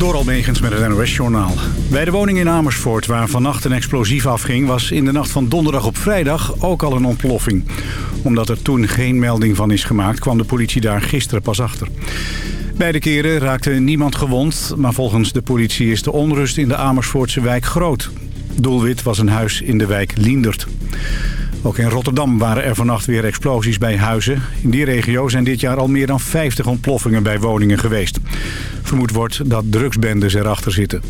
Door Almegens met het NOS-journaal. Bij de woning in Amersfoort, waar vannacht een explosief afging... was in de nacht van donderdag op vrijdag ook al een ontploffing. Omdat er toen geen melding van is gemaakt... kwam de politie daar gisteren pas achter. Beide keren raakte niemand gewond... maar volgens de politie is de onrust in de Amersfoortse wijk groot. Doelwit was een huis in de wijk Liendert. Ook in Rotterdam waren er vannacht weer explosies bij huizen. In die regio zijn dit jaar al meer dan 50 ontploffingen bij woningen geweest. Vermoed wordt dat drugsbendes erachter zitten.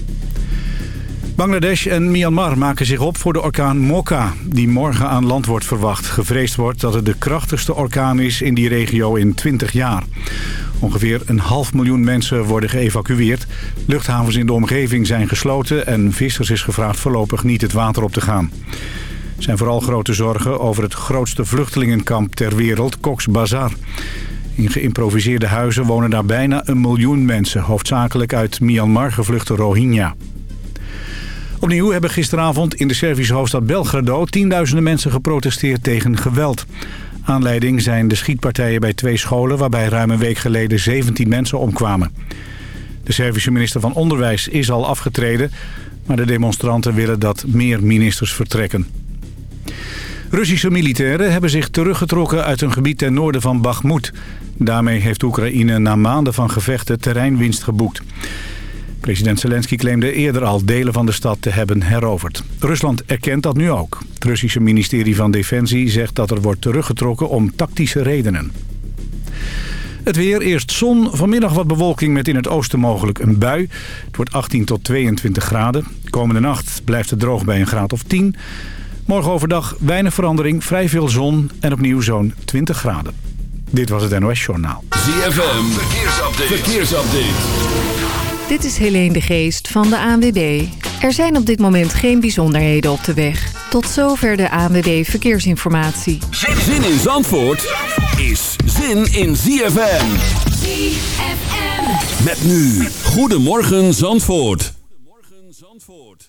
Bangladesh en Myanmar maken zich op voor de orkaan Mocha... die morgen aan land wordt verwacht. Gevreesd wordt dat het de krachtigste orkaan is in die regio in 20 jaar. Ongeveer een half miljoen mensen worden geëvacueerd. Luchthavens in de omgeving zijn gesloten... en vissers is gevraagd voorlopig niet het water op te gaan. Zijn vooral grote zorgen over het grootste vluchtelingenkamp ter wereld, Cox's Bazar. In geïmproviseerde huizen wonen daar bijna een miljoen mensen... hoofdzakelijk uit Myanmar gevluchte Rohingya. Opnieuw hebben gisteravond in de Servische hoofdstad Belgrado... tienduizenden mensen geprotesteerd tegen geweld. Aanleiding zijn de schietpartijen bij twee scholen... waarbij ruim een week geleden 17 mensen omkwamen. De Servische minister van Onderwijs is al afgetreden... maar de demonstranten willen dat meer ministers vertrekken. Russische militairen hebben zich teruggetrokken uit een gebied ten noorden van Bakhmut. Daarmee heeft Oekraïne na maanden van gevechten terreinwinst geboekt. President Zelensky claimde eerder al delen van de stad te hebben heroverd. Rusland erkent dat nu ook. Het Russische ministerie van Defensie zegt dat er wordt teruggetrokken om tactische redenen. Het weer, eerst zon, vanmiddag wat bewolking met in het oosten mogelijk een bui. Het wordt 18 tot 22 graden. Komende nacht blijft het droog bij een graad of 10. Morgen overdag weinig verandering, vrij veel zon en opnieuw zo'n 20 graden. Dit was het NOS Journaal. ZFM, verkeersupdate. verkeersupdate. Dit is Helene de Geest van de ANWB. Er zijn op dit moment geen bijzonderheden op de weg. Tot zover de ANWB Verkeersinformatie. Zin in Zandvoort is zin in ZFM. ZFM. Met nu, Goedemorgen Zandvoort. Goedemorgen Zandvoort.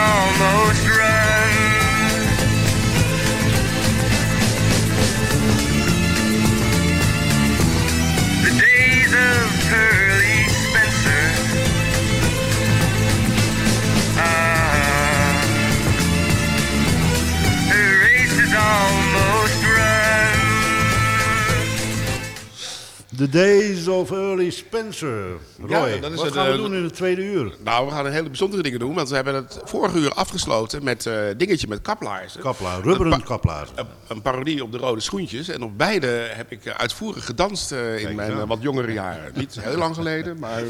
almost run. The days of Pearly Spencer Ah, her race is almost run. The days of Early Spencer. Ja, dat is wat het, gaan we eh, doen in het tweede uur? Nou, we gaan een hele bijzondere dingen doen. Want we hebben het vorige uur afgesloten met eh dingetje met kaplaarzen. Kaplaar, rubberen Een pa- kaplaarzen. Een, een parodie op de rode schoentjes. En op beide heb ik eh, uitvoerig gedanst eh, in Kijk mijn wat jongere jaren. Niet heel lang geleden, maar...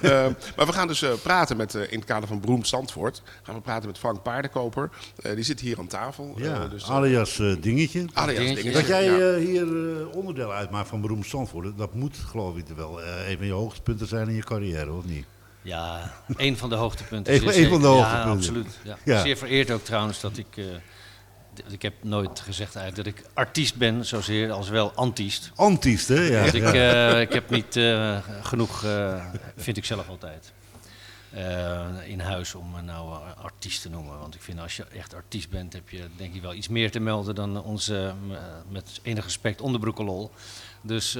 eh, maar we gaan dus eh, praten met, eh, in het kader van Broem Zandvoort... gaan we praten met Frank Paardenkoper. Eh, die zit hier aan tafel. Ja, dus, alias eh, Dingetje. alias Dingetje. Dat jij ja. eh, hier eh, onderdeel uitmaakt van Beroemd Zandvoort, dat moet geloof ik wel eh, een van je hoogtepunten zijn in je carrière, of niet? Ja, een van de hoogtepunten. Zeker. van de hoogtepunten. Ja, absoluut. Ja. Ja. Zeer vereerd ook trouwens dat ik... eh, ik heb nooit gezegd eigenlijk dat ik artiest ben, zozeer als wel antiest. Antiest, hè? Ja, Want ik, eh, ik heb niet eh, genoeg, vind ik zelf altijd, in huis om me nou artiest te noemen. Want ik vind als je echt artiest bent, heb je denk ik wel iets meer te melden dan onze, met enig respect, onderbroekenlol. Dus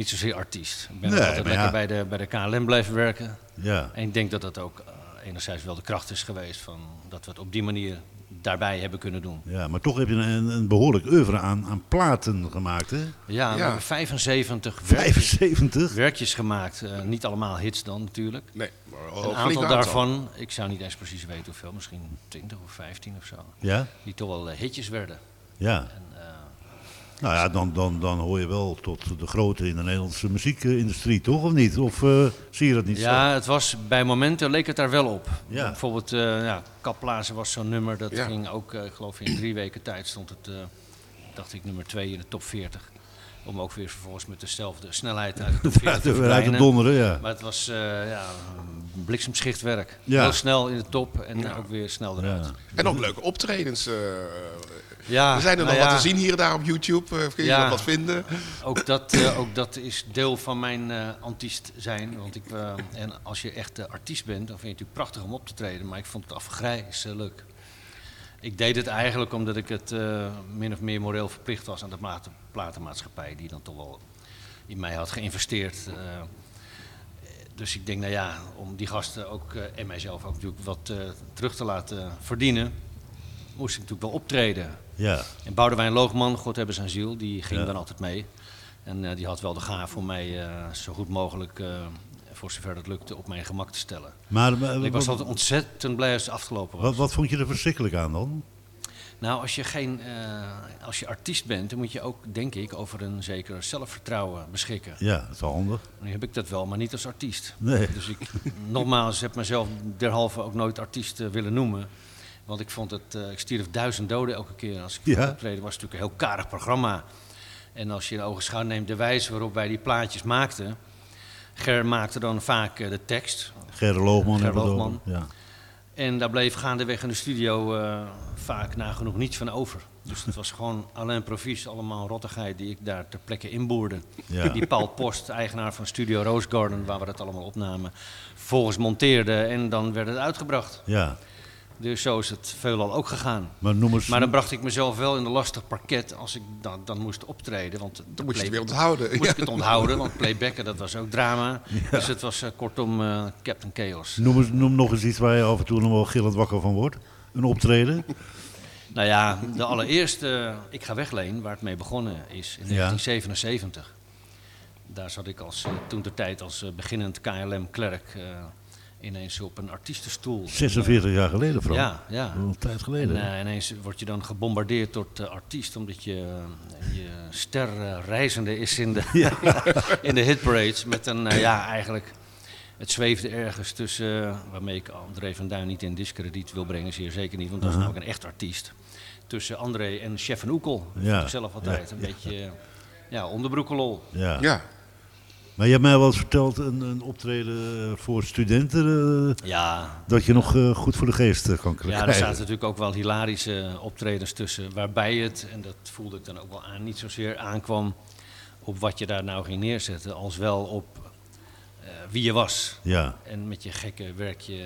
niet zozeer artiest. Ik ben Nee, altijd lekker ja. bij, de, bij de KLM blijven werken. ja. En ik denk dat dat ook eh, enerzijds wel de kracht is geweest van dat we het op die manier daarbij hebben kunnen doen. Ja, maar toch heb je een, een behoorlijk oeuvre aan, aan platen gemaakt, hè? Ja, we hebben 75 werkjes, 75? werkjes gemaakt. Eh, niet allemaal hits dan natuurlijk. Nee, maar Een aantal aantal. daarvan, ik zou niet eens precies weten hoeveel, misschien 20 of 15 of zo. Ja? Die toch wel eh, hitjes werden. Ja. En, Nou ja, dan, dan, dan hoor je wel tot de grote in de Nederlandse muziekindustrie, toch? Of niet? Of eh, zie je dat niet ja, het was, bij momenten leek het daar wel op. Ja. Bijvoorbeeld, eh ja, Kaplazen was zo'n nummer, dat Ja. ging ook, eh, ik geloof in drie weken tijd stond het, eh, dacht ik, nummer 2 in de top 40. Om ook weer vervolgens met dezelfde snelheid uit de top zo? 40 Uit te verdwijnen. donderen, ja. Maar het was eh ja, bliksemschichtwerk. Ja. Heel snel in de top en ook weer snel eruit. Ja. En ook leuke optredens. Ja, er zijn er nou nog ja, wat te zien hier en daar op YouTube. eh, kun je nog wat vinden? Ook dat, eh, ook dat is deel van mijn eh artiest zijn. Want ik, en als je echt artiest bent, dan vind je het natuurlijk prachtig om op te treden. Maar ik vond het afgrijzelijk. Ik deed het eigenlijk omdat ik het min of meer moreel verplicht was aan de platen- platenmaatschappij. Die dan toch wel in mij had geïnvesteerd. dus ik denk, nou ja, om die gasten ook, en mijzelf ook natuurlijk wat terug te laten verdienen, moest ik natuurlijk wel optreden. Ja. En Boudewijn Loogman, God hebben zijn ziel, die ging Ja. dan altijd mee. En eh, die had wel de gaaf om mij eh, zo goed mogelijk, eh, voor zover dat lukte, op mijn gemak te stellen. Maar, ik was altijd ontzettend blij als het afgelopen was. wat, wat vond je er verschrikkelijk aan dan? Nou, als je, geen, als je artiest bent, dan moet je ook, denk ik, over een zeker zelfvertrouwen beschikken. Ja, dat is wel handig. Nu heb ik dat wel, maar niet als artiest. Nee. Dus ik, nogmaals, heb mezelf derhalve ook nooit artiest willen noemen. Want ik vond het, eh, ik stierf duizend doden elke keer als ik Ja. optreden. was natuurlijk een heel karig programma. En als je in ogenschouw neemt de wijze waarop wij die plaatjes maakten. Ger maakte dan vaak eh, de tekst. Gerre Loogman. Ger Loogman. Ja. En daar bleef gaandeweg in de studio eh, vaak nagenoeg niets van over. Dus het was gewoon alleen provies, allemaal rottigheid die ik daar ter plekke inboerde. Ja. Die Paul Post, eigenaar van Studio Rose Garden, waar we dat allemaal opnamen, vervolgens monteerde en dan werd het uitgebracht. ja. Dus zo is het veelal ook gegaan. Maar noem eens... Maar dan bracht ik mezelf wel in een lastig parket als ik dan, dan moest optreden. Want Dan moet je het weer onthouden. moest Ja. ik het onthouden, want playbacken dat was ook drama. Dus het was eh, kortom eh, Captain Chaos. Noem, eens, noem nog eens iets waar je af en toe nog wel gillend wakker van wordt. Een optreden. Nou ja, de allereerste Ik ga wegleen, waar het mee begonnen is in Ja. 1977. Daar zat ik als, eh, toen de tijd als beginnend KLM-klerk eh, ineens op een artiestenstoel. 46 jaar geleden, Frank. Ja, ja. Een tijd En geleden. eh, ineens word je dan gebombardeerd door de artiest, omdat je, eh, je ster eh, reizende is in de, in de hitparades. Met een, eh, ja, eigenlijk, het zweefde ergens tussen, waarmee ik André van Duin niet in discrediet wil brengen, zeer zeker niet, want dat is namelijk een echt artiest. Tussen André en Chef en Oekel. Ja, zelf altijd ja, een ja. beetje, ja, onderbroekenlol. ja. Ja. Maar je hebt mij wel eens verteld, een, een optreden eh, voor studenten, eh, Ja, dat je nog eh, goed voor de geest kan krijgen. Ja, er zaten natuurlijk ook wel hilarische optredens tussen. Waarbij het, en dat voelde ik dan ook wel aan, niet zozeer aankwam op wat je daar nou ging neerzetten. Als wel op wie je was. Ja, En met je gekke werkje.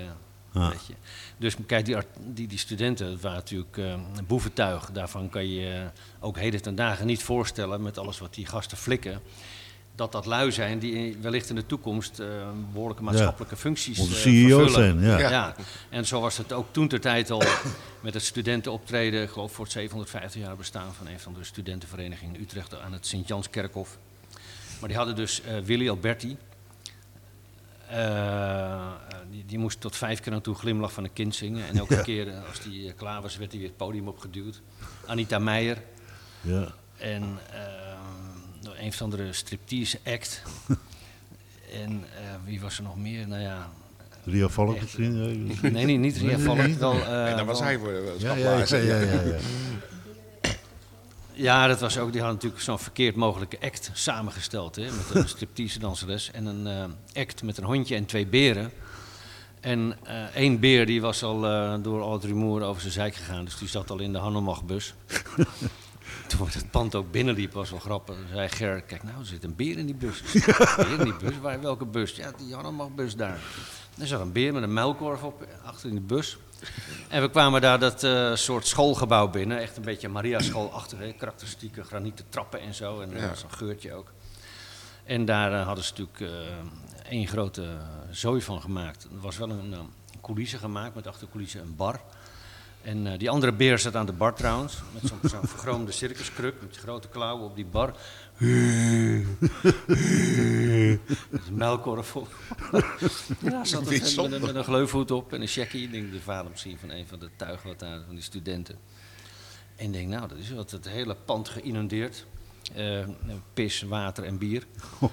Ah. Weet je. Dus kijk, die, die, die studenten, dat waren natuurlijk een boeventuig. Daarvan kan je je ook heden ten dagen niet voorstellen met alles wat die gasten flikken. Dat dat lui zijn die wellicht in de toekomst eh, behoorlijke maatschappelijke functies Onze eh, CEO's vervullen. zijn, ja. Ja. en zo was het ook toen ter tijd al met het studentenoptreden, ik geloof voor het 750 jaar bestaan van een van de studentenverenigingen in Utrecht aan het Sint-Janskerkhof. Maar die hadden dus eh, Willy Alberti. Die, die moest tot vijf keer aan toe glimlach van een kind zingen. En elke keer als die klaar was, werd hij weer het podium opgeduwd. Anita Meijer. Ja. En nog een van de striptease act. en eh, wie was er nog meer? Nou ja, Ria Valk misschien? eh, nee, niet, niet Ria Nee, nee, Valk. nee. Wel, eh, en daar was wel- hij voor. eh, Ja, ja, ja, ja, ja, ja. Ja, dat was ook, die had natuurlijk zo'n verkeerd mogelijke act samengesteld. Hè, met een striptease danseres en een eh, act met een hondje en twee beren. En eh, één beer die was al eh, door al het rumoer over zijn zijk gegaan, dus die zat al in de Hanomag-bus. Toen het pand ook binnenliep, was wel grappig. Toen zei Ger, kijk nou, er zit een beer in die bus. Een beer in die bus? Waar, welke bus? Ja, die Hanomag-bus daar. Er zat een beer met een muilkorf op, eh, achter in de bus. En we kwamen daar dat eh, soort schoolgebouw binnen. Echt een beetje Maria-schoolachtig. Karakteristieke granieten trappen en zo. En er Ja. een geurtje ook. En daar eh, hadden ze natuurlijk eh, één grote zooi van gemaakt. Er was wel een, eh, coulisse gemaakt met achter de coulisse een bar. En eh, die andere beer zat aan de bar trouwens. Met zo'n zo'n vergroomde circuskruk met grote klauwen op die bar. Met een muilkorf op. ja, zat met, een- met een gleufhoed op en een checkie. Ik denk de vader misschien van een van de tuigen wat daar, van die studenten. En ik denk, nou, dat is wat het hele pand geïnundeerd. Eh, pis, water en bier.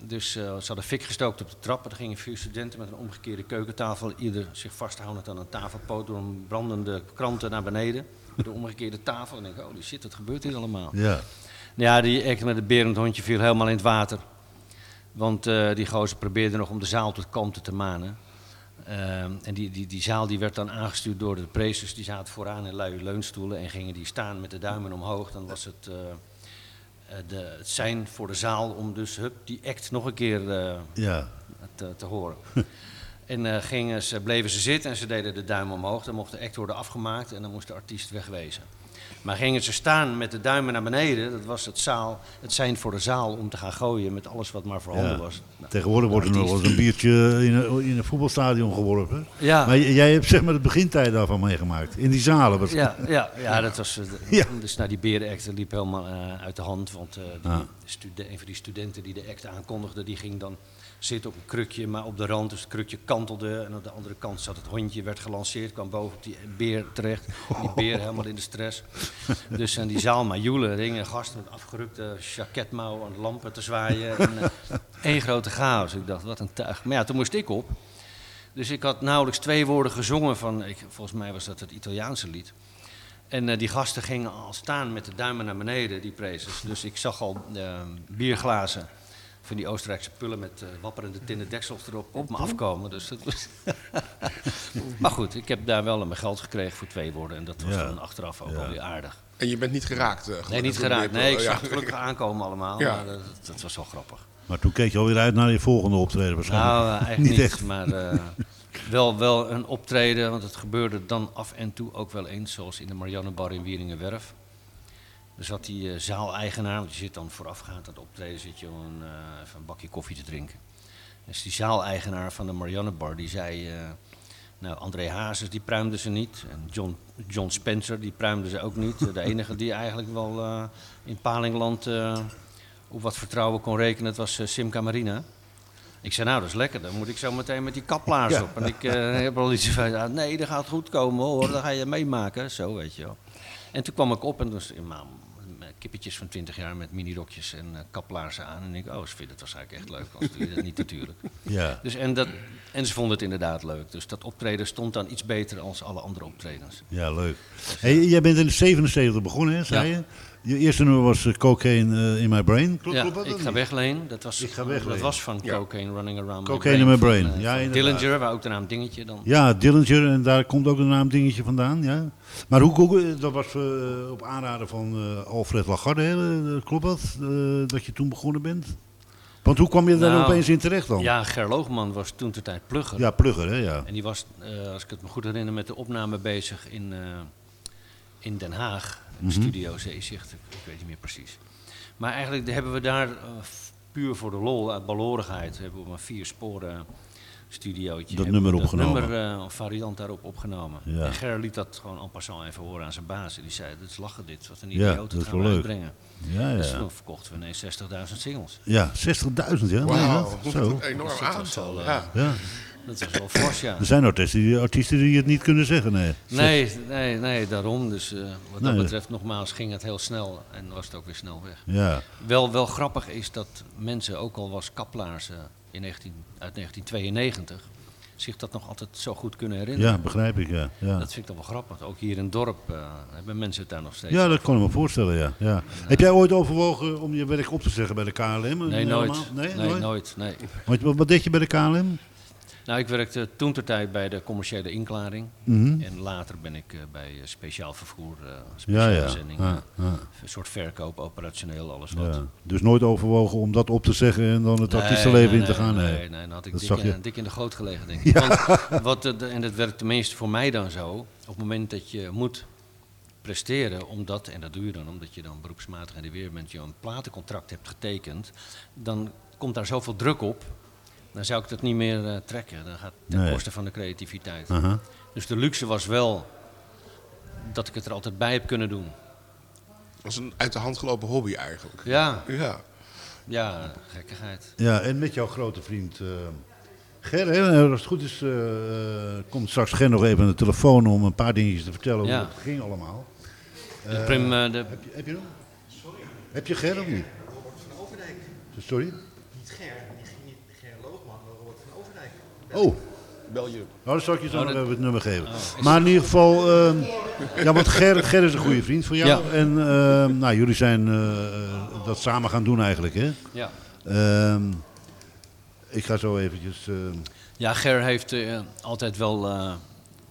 Dus eh, ze hadden fik gestookt op de trappen. Er gingen vier studenten met een omgekeerde keukentafel. Ieder zich vasthoudend aan een tafelpoot door een brandende kranten naar beneden. De omgekeerde tafel. En ik denk, holy shit, wat gebeurt hier allemaal? Ja. Ja, die act met het berend hondje viel helemaal in het water. Want eh, die gozer probeerde nog om de zaal tot kalmte te manen. En die, die, die zaal die werd dan aangestuurd door de prezes. Die zaten vooraan in luie leunstoelen en gingen die staan met de duimen omhoog. Dan was het, de, het zijn voor de zaal om dus hup, die act nog een keer eh, Ja. te, te horen. en eh, gingen ze, bleven ze zitten en ze deden de duim omhoog. Dan mocht de act worden afgemaakt en dan moest de artiest wegwezen. Maar gingen ze staan met de duimen naar beneden, dat was het, zaal, het zijn voor de zaal om te gaan gooien met alles wat maar voorhanden Ja. was. Nou, Tegenwoordig wordt er nog wel eens een biertje in een, in een voetbalstadion geworpen. Ja. Maar jij hebt zeg maar het begintijd daarvan meegemaakt. In die zalen. Wat... Ja, ja, ja, dat was. eh, de- Ja. Dus nou, die berenact liep helemaal eh, uit de hand. Want eh, die Ah. een van die studenten die de act aankondigde, die ging dan zitten op een krukje, maar op de rand. Dus het krukje kantelde. En aan de andere kant zat het hondje, werd gelanceerd, kwam boven op die beer terecht. Die beer helemaal in de stress. Dus en die zaal maar joelen, ringen gasten met afgerukte jacketmouwen aan de lampen te zwaaien. En, eh, één grote chaos. Ik dacht, wat een tuig. Maar ja, toen moest ik op. Dus ik had nauwelijks twee woorden gezongen van, ik, volgens mij was dat het Italiaanse lied. En eh, die gasten gingen al staan met de duimen naar beneden, die prezes. Dus ik zag al eh, bierglazen van die Oostenrijkse pullen met eh, wapperende tinnen deksels erop op me afkomen. Dus dat was maar goed, ik heb daar wel mijn geld gekregen voor twee woorden. En dat was Ja. dan achteraf ook Ja. wel weer aardig. En je bent niet geraakt? eh, Nee, gelukkig niet geraakt. Nee, ik zag het gelukkig aankomen allemaal. Ja. Maar dat, dat was wel grappig. Maar toen keek je alweer uit naar je volgende optreden waarschijnlijk. Nou, eh, eigenlijk Niet niet. echt. Maar eh, wel, wel een optreden, want het gebeurde dan af en toe ook wel eens, zoals in de Mariannebar in Wieringenwerf. Er zat die eh, zaaleigenaar, want je zit dan voorafgaand aan het optreden, zit je om een, eh, even een bakje koffie te drinken. Dus die zaaleigenaar van de Mariannebar, die zei, eh, nou André Hazes, die pruimde ze niet. En John, John Spencer, die pruimde ze ook niet. De enige die eigenlijk wel in Palingland eh, op wat vertrouwen kon rekenen, dat was eh, Simca Marina. Ik zei, nou, dat is lekker. Dan moet ik zo meteen met die kaplaars Ja. op. En ik heb al iets van, nee, dat gaat goed komen hoor. Dan ga je meemaken. Zo, weet je wel. En toen kwam ik op en toen nou, kippetjes van 20 jaar met minirokjes en eh, kaplaarzen aan. En ik, oh, ze vinden het waarschijnlijk echt leuk. Als doe je dat niet natuurlijk. Ja. Dus, en, dat, en ze vonden het inderdaad leuk. Dus dat optreden stond dan iets beter als alle andere optredens. ja, leuk. Hey, jij bent in de 77 begonnen, hè, zei Ja. je? Je eerste nummer was eh, Cocaine eh, in My Brain. Klopt, ja, klopt dat ik ga wegleen. Dat was, Ik ga wegleen. Dat was van Ja. Cocaine Running Around Cocaine My in My Brain. Brain. Van, eh, Ja, inderdaad. Dillinger, waar ook de naam Dingetje dan. Ja, Dillinger, en daar komt ook de naam Dingetje vandaan, ja. Maar hoe, hoe- dat was op aanraden van Alfred Lagarde? Eh, klopt dat? Eh, dat je toen begonnen bent? Want hoe kwam je daar Nou, opeens in terecht dan? Ja, Ger Loogman was toen ter tijd plugger. Ja, plugger, hè, ja. En die was, eh, als ik het me goed herinner, met de opname bezig in, eh, in Den Haag. Mhm. Studio Zeezicht, ik, ik weet niet meer precies. Maar eigenlijk hebben we daar eh, puur voor de lol, uit balorigheid, hebben we maar vier sporen studiootje. Dat nummer opgenomen. nummer, eh, een variant daarop opgenomen. Ja. En Ger liet dat gewoon en passant even horen aan zijn baas. En die zei, dit is lachen dit, wat een Ja, idioot, dat dat is gaan we leuk. uitbrengen. Ja, Dus ja. toen verkochten we ineens 60.000 singles. Ja, 60.000, ja. Wauw, Nee, Zo. een enorm Dus dat aantal. eh, Ja. Ja. Dat was wel fors, ja. Er zijn artiesten die, artiesten die het niet kunnen zeggen, nee. Nee, nee, nee, daarom. Dus eh, wat dat betreft, nogmaals, ging het heel snel en was het ook weer snel weg. Ja, Wel, wel grappig is dat mensen, ook al was Kaplaars in 19, uit 1992, zich dat nog altijd zo goed kunnen herinneren. ja begrijp ik, ja. Ja, Dat vind ik dan wel grappig. Ook hier in het dorp eh, hebben mensen het daar nog steeds. ja dat kan ik me voorstellen, ja. ja. Heb jij ooit overwogen om je werk op te zeggen bij de KLM? Nee, nooit. Nee, Nee, nooit? nooit. Nee. Wat, wat deed je bij de KLM? Nou, ik werkte toen ter tijd bij de commerciële inklaring. Mhm. En later ben ik eh, bij eh, speciaal vervoer, eh speciale Ja, ja. Ja, ja. Een soort verkoop, operationeel, alles wat. Dus nooit overwogen om dat op te zeggen en dan het Nee, artiestenleven nee, in te gaan? Nee, Nee, nee, dan had ik Dat dik, in, dik in de goot gelegen, denk ik. Want, wat, het- en dat werkt tenminste voor mij dan zo. Op het moment dat je moet presteren, omdat, en dat doe je dan omdat je dan beroepsmatig in de weer bent, je een platencontract hebt getekend, dan komt daar zoveel druk op. Dan zou ik dat niet meer eh, trekken. Dan gaat ten Nee. koste van de creativiteit. Aha. Dus de luxe was wel dat ik het er altijd bij heb kunnen doen. Dat was een uit de hand gelopen hobby eigenlijk. Ja, Ja. ja, gekkigheid. Ja, en met jouw grote vriend eh, Ger, hè, als het goed is, eh, komt straks Ger nog even aan de telefoon om een paar dingetjes te vertellen hoe Ja. het ging allemaal. De prim, eh, de, Heb je, heb je hem? Heb je Ger of niet? Sorry? Niet Ger, niet, niet Ger Loogman, maar Robert van Overdijk. Oh, Bel je. nou, dan zal ik je zo Oh, nog dat- even het nummer geven. Oh, maar in ieder geval, ehm, ja, want Ger, Ger is een goede vriend van jou. Ja. En ehm, nou, jullie zijn eh, dat samen gaan doen eigenlijk, hè? ja. Ehm, ik ga zo eventjes... ehm, Ja, Ger heeft eh, altijd wel eh,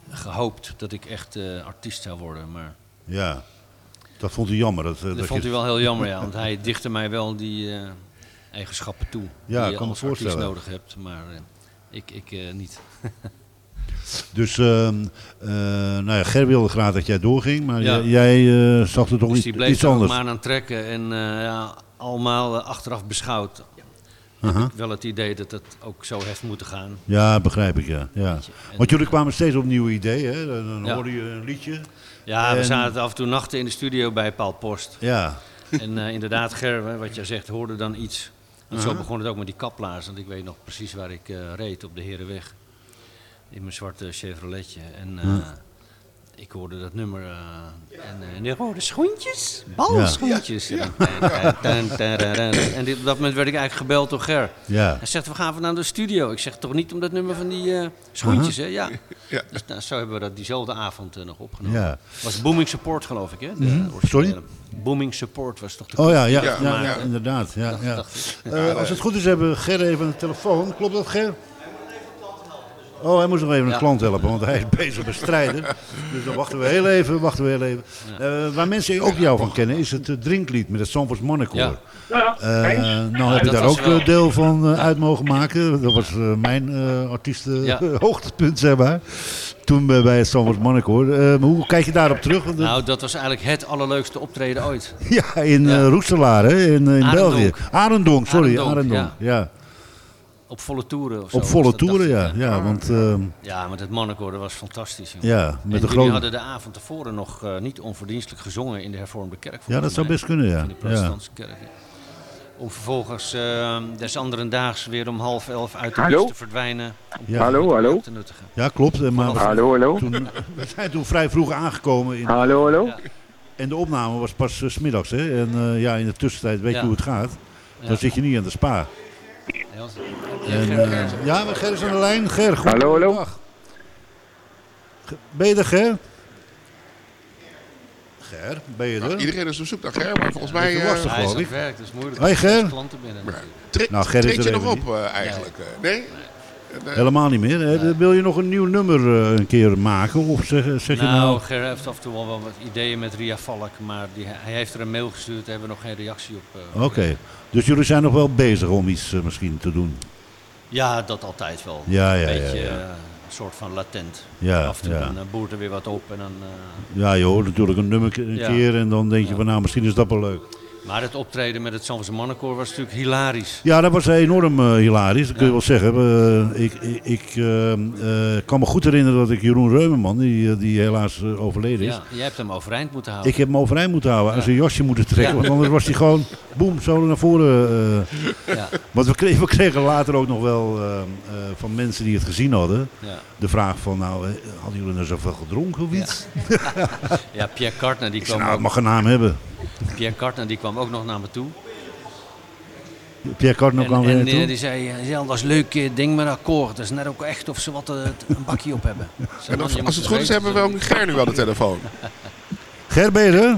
gehoopt dat ik echt eh, artiest zou worden. Maar ja, dat vond hij jammer. Dat, dat dat vond je- hij wel heel jammer, ja. Want hij dichtte mij wel die eh, eigenschappen toe. Ja, die je kan me als artiest voorstellen. nodig hebt. Maar eh, ik, ik eh, niet. Dus, ehm, eh, nou ja, Ger wilde graag dat jij doorging, maar Ja. jij, eh, zag er toch Dus iets, die bleef iets er anders. maar aan trekken. En eh, ja, allemaal achteraf beschouwd heb ik wel het idee dat het ook zo heeft moeten gaan. Ja, begrijp ik, ja. ja. Want jullie kwamen steeds op nieuwe ideeën, hè? Dan, hoorde je een liedje. Ja, we En- zaten af en toe nachten in de studio bij Paul Post. Ja, En eh, inderdaad, Ger, wat jij zegt, hoorde dan iets. En zo Aha. begon het ook met die kaplaars. Want ik weet nog precies waar ik eh, reed op de Herenweg. In mijn zwarte Chevroletje. En eh, ik hoorde dat nummer. eh, en, eh, die rode schoentjes, balschoentjes. En, op dat moment werd ik eigenlijk gebeld door Ger. ja. Hij zegt, we gaan van naar de studio. Ik zeg, toch niet om dat nummer van die eh, schoentjes, hè? Ja. Ja. Dus nou, zo hebben we dat diezelfde avond nog opgenomen. ja. was Booming Support, geloof ik, hè? De Mhm. Sorry? Booming Support was toch de Oh ja, ja, ja, Ja, ja, maar- inderdaad. Ja, ja. dacht ik. Eh, als het goed is, hebben we Ger even aan de telefoon. Klopt dat, Ger? Oh, hij moest nog even een klant helpen, want hij is bezig met strijden. Dus dan wachten we heel even, wachten we heel even. Eh, waar mensen ook jou van kennen, is het eh, drinklied met het Sanfors Monnicoor. Ja. Eh, nou heb je daar ook wel- deel van uit mogen maken. Dat was mijn eh artiesten Ja. hoogtepunt, zeg maar. Toen bij het Sanfors. Eh, maar hoe kijk je daarop terug? Want, Nou, dat was eigenlijk het allerleukste optreden ooit. ja, in Ja. Roeselare, hè, in, in Arendonk. België. Arendonk, sorry. Arendonk, Arendonk, ja. Op volle toeren of zo. Op volle toeren, ja. ik, ja want ehm, Ja, met het mannenkoor, dat was fantastisch. jongen. ja, en met de jullie grote... hadden de avond tevoren nog eh, niet onverdienstelijk gezongen in de hervormde kerk. Ja, dat zou best kunnen, ja. In de protestantse kerk. ja. Om vervolgens eh, des anderen daags weer om half elf uit de Hallo? bus te verdwijnen. Om Ja. Hallo, hallo. te nuttigen. Ja, klopt. eh, Maar Hallo, hallo. toen, we zijn toen vrij vroeg aangekomen. In, Hallo, hallo. Ja. en de opname was pas eh, 's smiddags. Hè? En eh, ja, in de tussentijd weet je hoe het gaat. Ja. Dan zit je niet aan de spa. En, eh, ja, maar Ger is aan de lijn. Ger, goed. Hallo, hallo. Dag. Ben je er, Ger? Ger, ben je Nou, er? iedereen is op zoek naar Ger, maar volgens mij... Lastig. Hij is het werk, dat is moeilijk. Hoi, Er Ger. klanten binnen Nou, Ger is er je nog op eh, eigenlijk? eh, nee? Eh, Helemaal niet meer. hè? Wil je nog een nieuw nummer een keer maken? Of zeg, zeg je Nou, nou... Ger heeft af en toe wel wat ideeën met Ria Valk, maar die, hij heeft er een mail gestuurd, daar hebben we nog geen reactie op. Oké. Dus jullie zijn nog wel bezig om iets misschien te doen? Ja, dat altijd wel. Ja, ja, een beetje ja. eh, een soort van latent. Ja, af en toe ja. dan eh, boert er weer wat op en dan... eh, Ja, je hoort natuurlijk een nummer een Ja. keer en dan denk je van nou, misschien is dat wel leuk. Maar het optreden met het Zandvoortse mannenkoor was natuurlijk hilarisch. Ja, dat was enorm eh, hilarisch, dat kun je wel zeggen. Eh, ik ik, ik eh, kan me goed herinneren dat ik Jeroen Reumerman, die, die helaas overleden is, Ja, jij hebt hem overeind moeten houden. ik heb hem overeind moeten houden en zijn jasje moeten trekken. Ja. Want anders was hij gewoon, boem, zo naar voren. Ja. Want we kregen, we kregen later ook nog wel van mensen die het gezien hadden, Ja. de vraag van, nou, hadden jullie nou zoveel gedronken of iets? Ja, Pierre Kartner die kwam, nou, het mag een naam hebben. Pierre Kartner die kwam ook nog naar me toe. Pierre Cardinal En, kwam weer en naartoe. eh, die zei, eh, ja, dat is leuk eh, ding met akkoord. Dat is net ook echt of ze wat eh, een bakje op hebben. En of- als het goed is, hebben we ook Ger nu aan de telefoon. Ger, ben je er?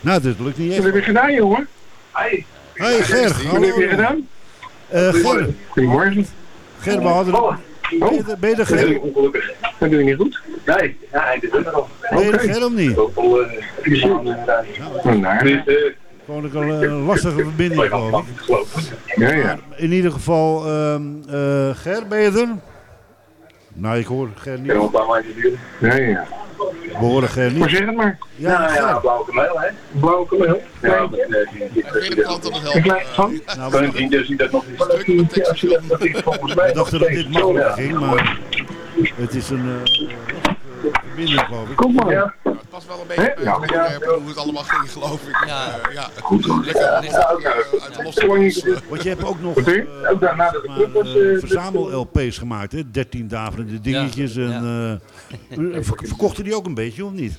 Nou, dit lukt niet Wat echt. heb je gedaan, jongen? Hey. Hey Ger, Wat hallo. heb je gedaan? Eh, Ger, Goedemorgen. Ger, we hadden... Oh, Ben je er- Ben je er, ongelukkig. Dat doe je niet goed? Nee, ja, hij doet het nog. Ben je er, Ger, of niet? Nou, naar. Gewoon ook een eh, lastige verbinding, geloof ik. Ja, ja. In ieder geval, ehm, eh, Ger, ben je er? Nou, ik hoor Ger niet. Ja, ja. We horen Ger Maar zeg het maar. Ja, Ger. blauwe kameel, hè? Blauwe kameel. Ja, Ik lijkt helpen. van. Nou, Mijn vrienden zien dat nog niet. Als je dat dat dit makkelijk ging, maar het is een eh, lastige verbinding, geloof ik. Kom maar. Ja. Het past wel een beetje onderwerp en hoe het allemaal ging, geloof ik. Ja. Eh, ja. Lekker Ja, ook eh, uit de losse eh. Want je hebt ook nog eh, was, eh, eh, verzamel-LP's gemaakt, hè? 13 daverende dingetjes. En, eh, ver- verkochten die ook een beetje, of niet?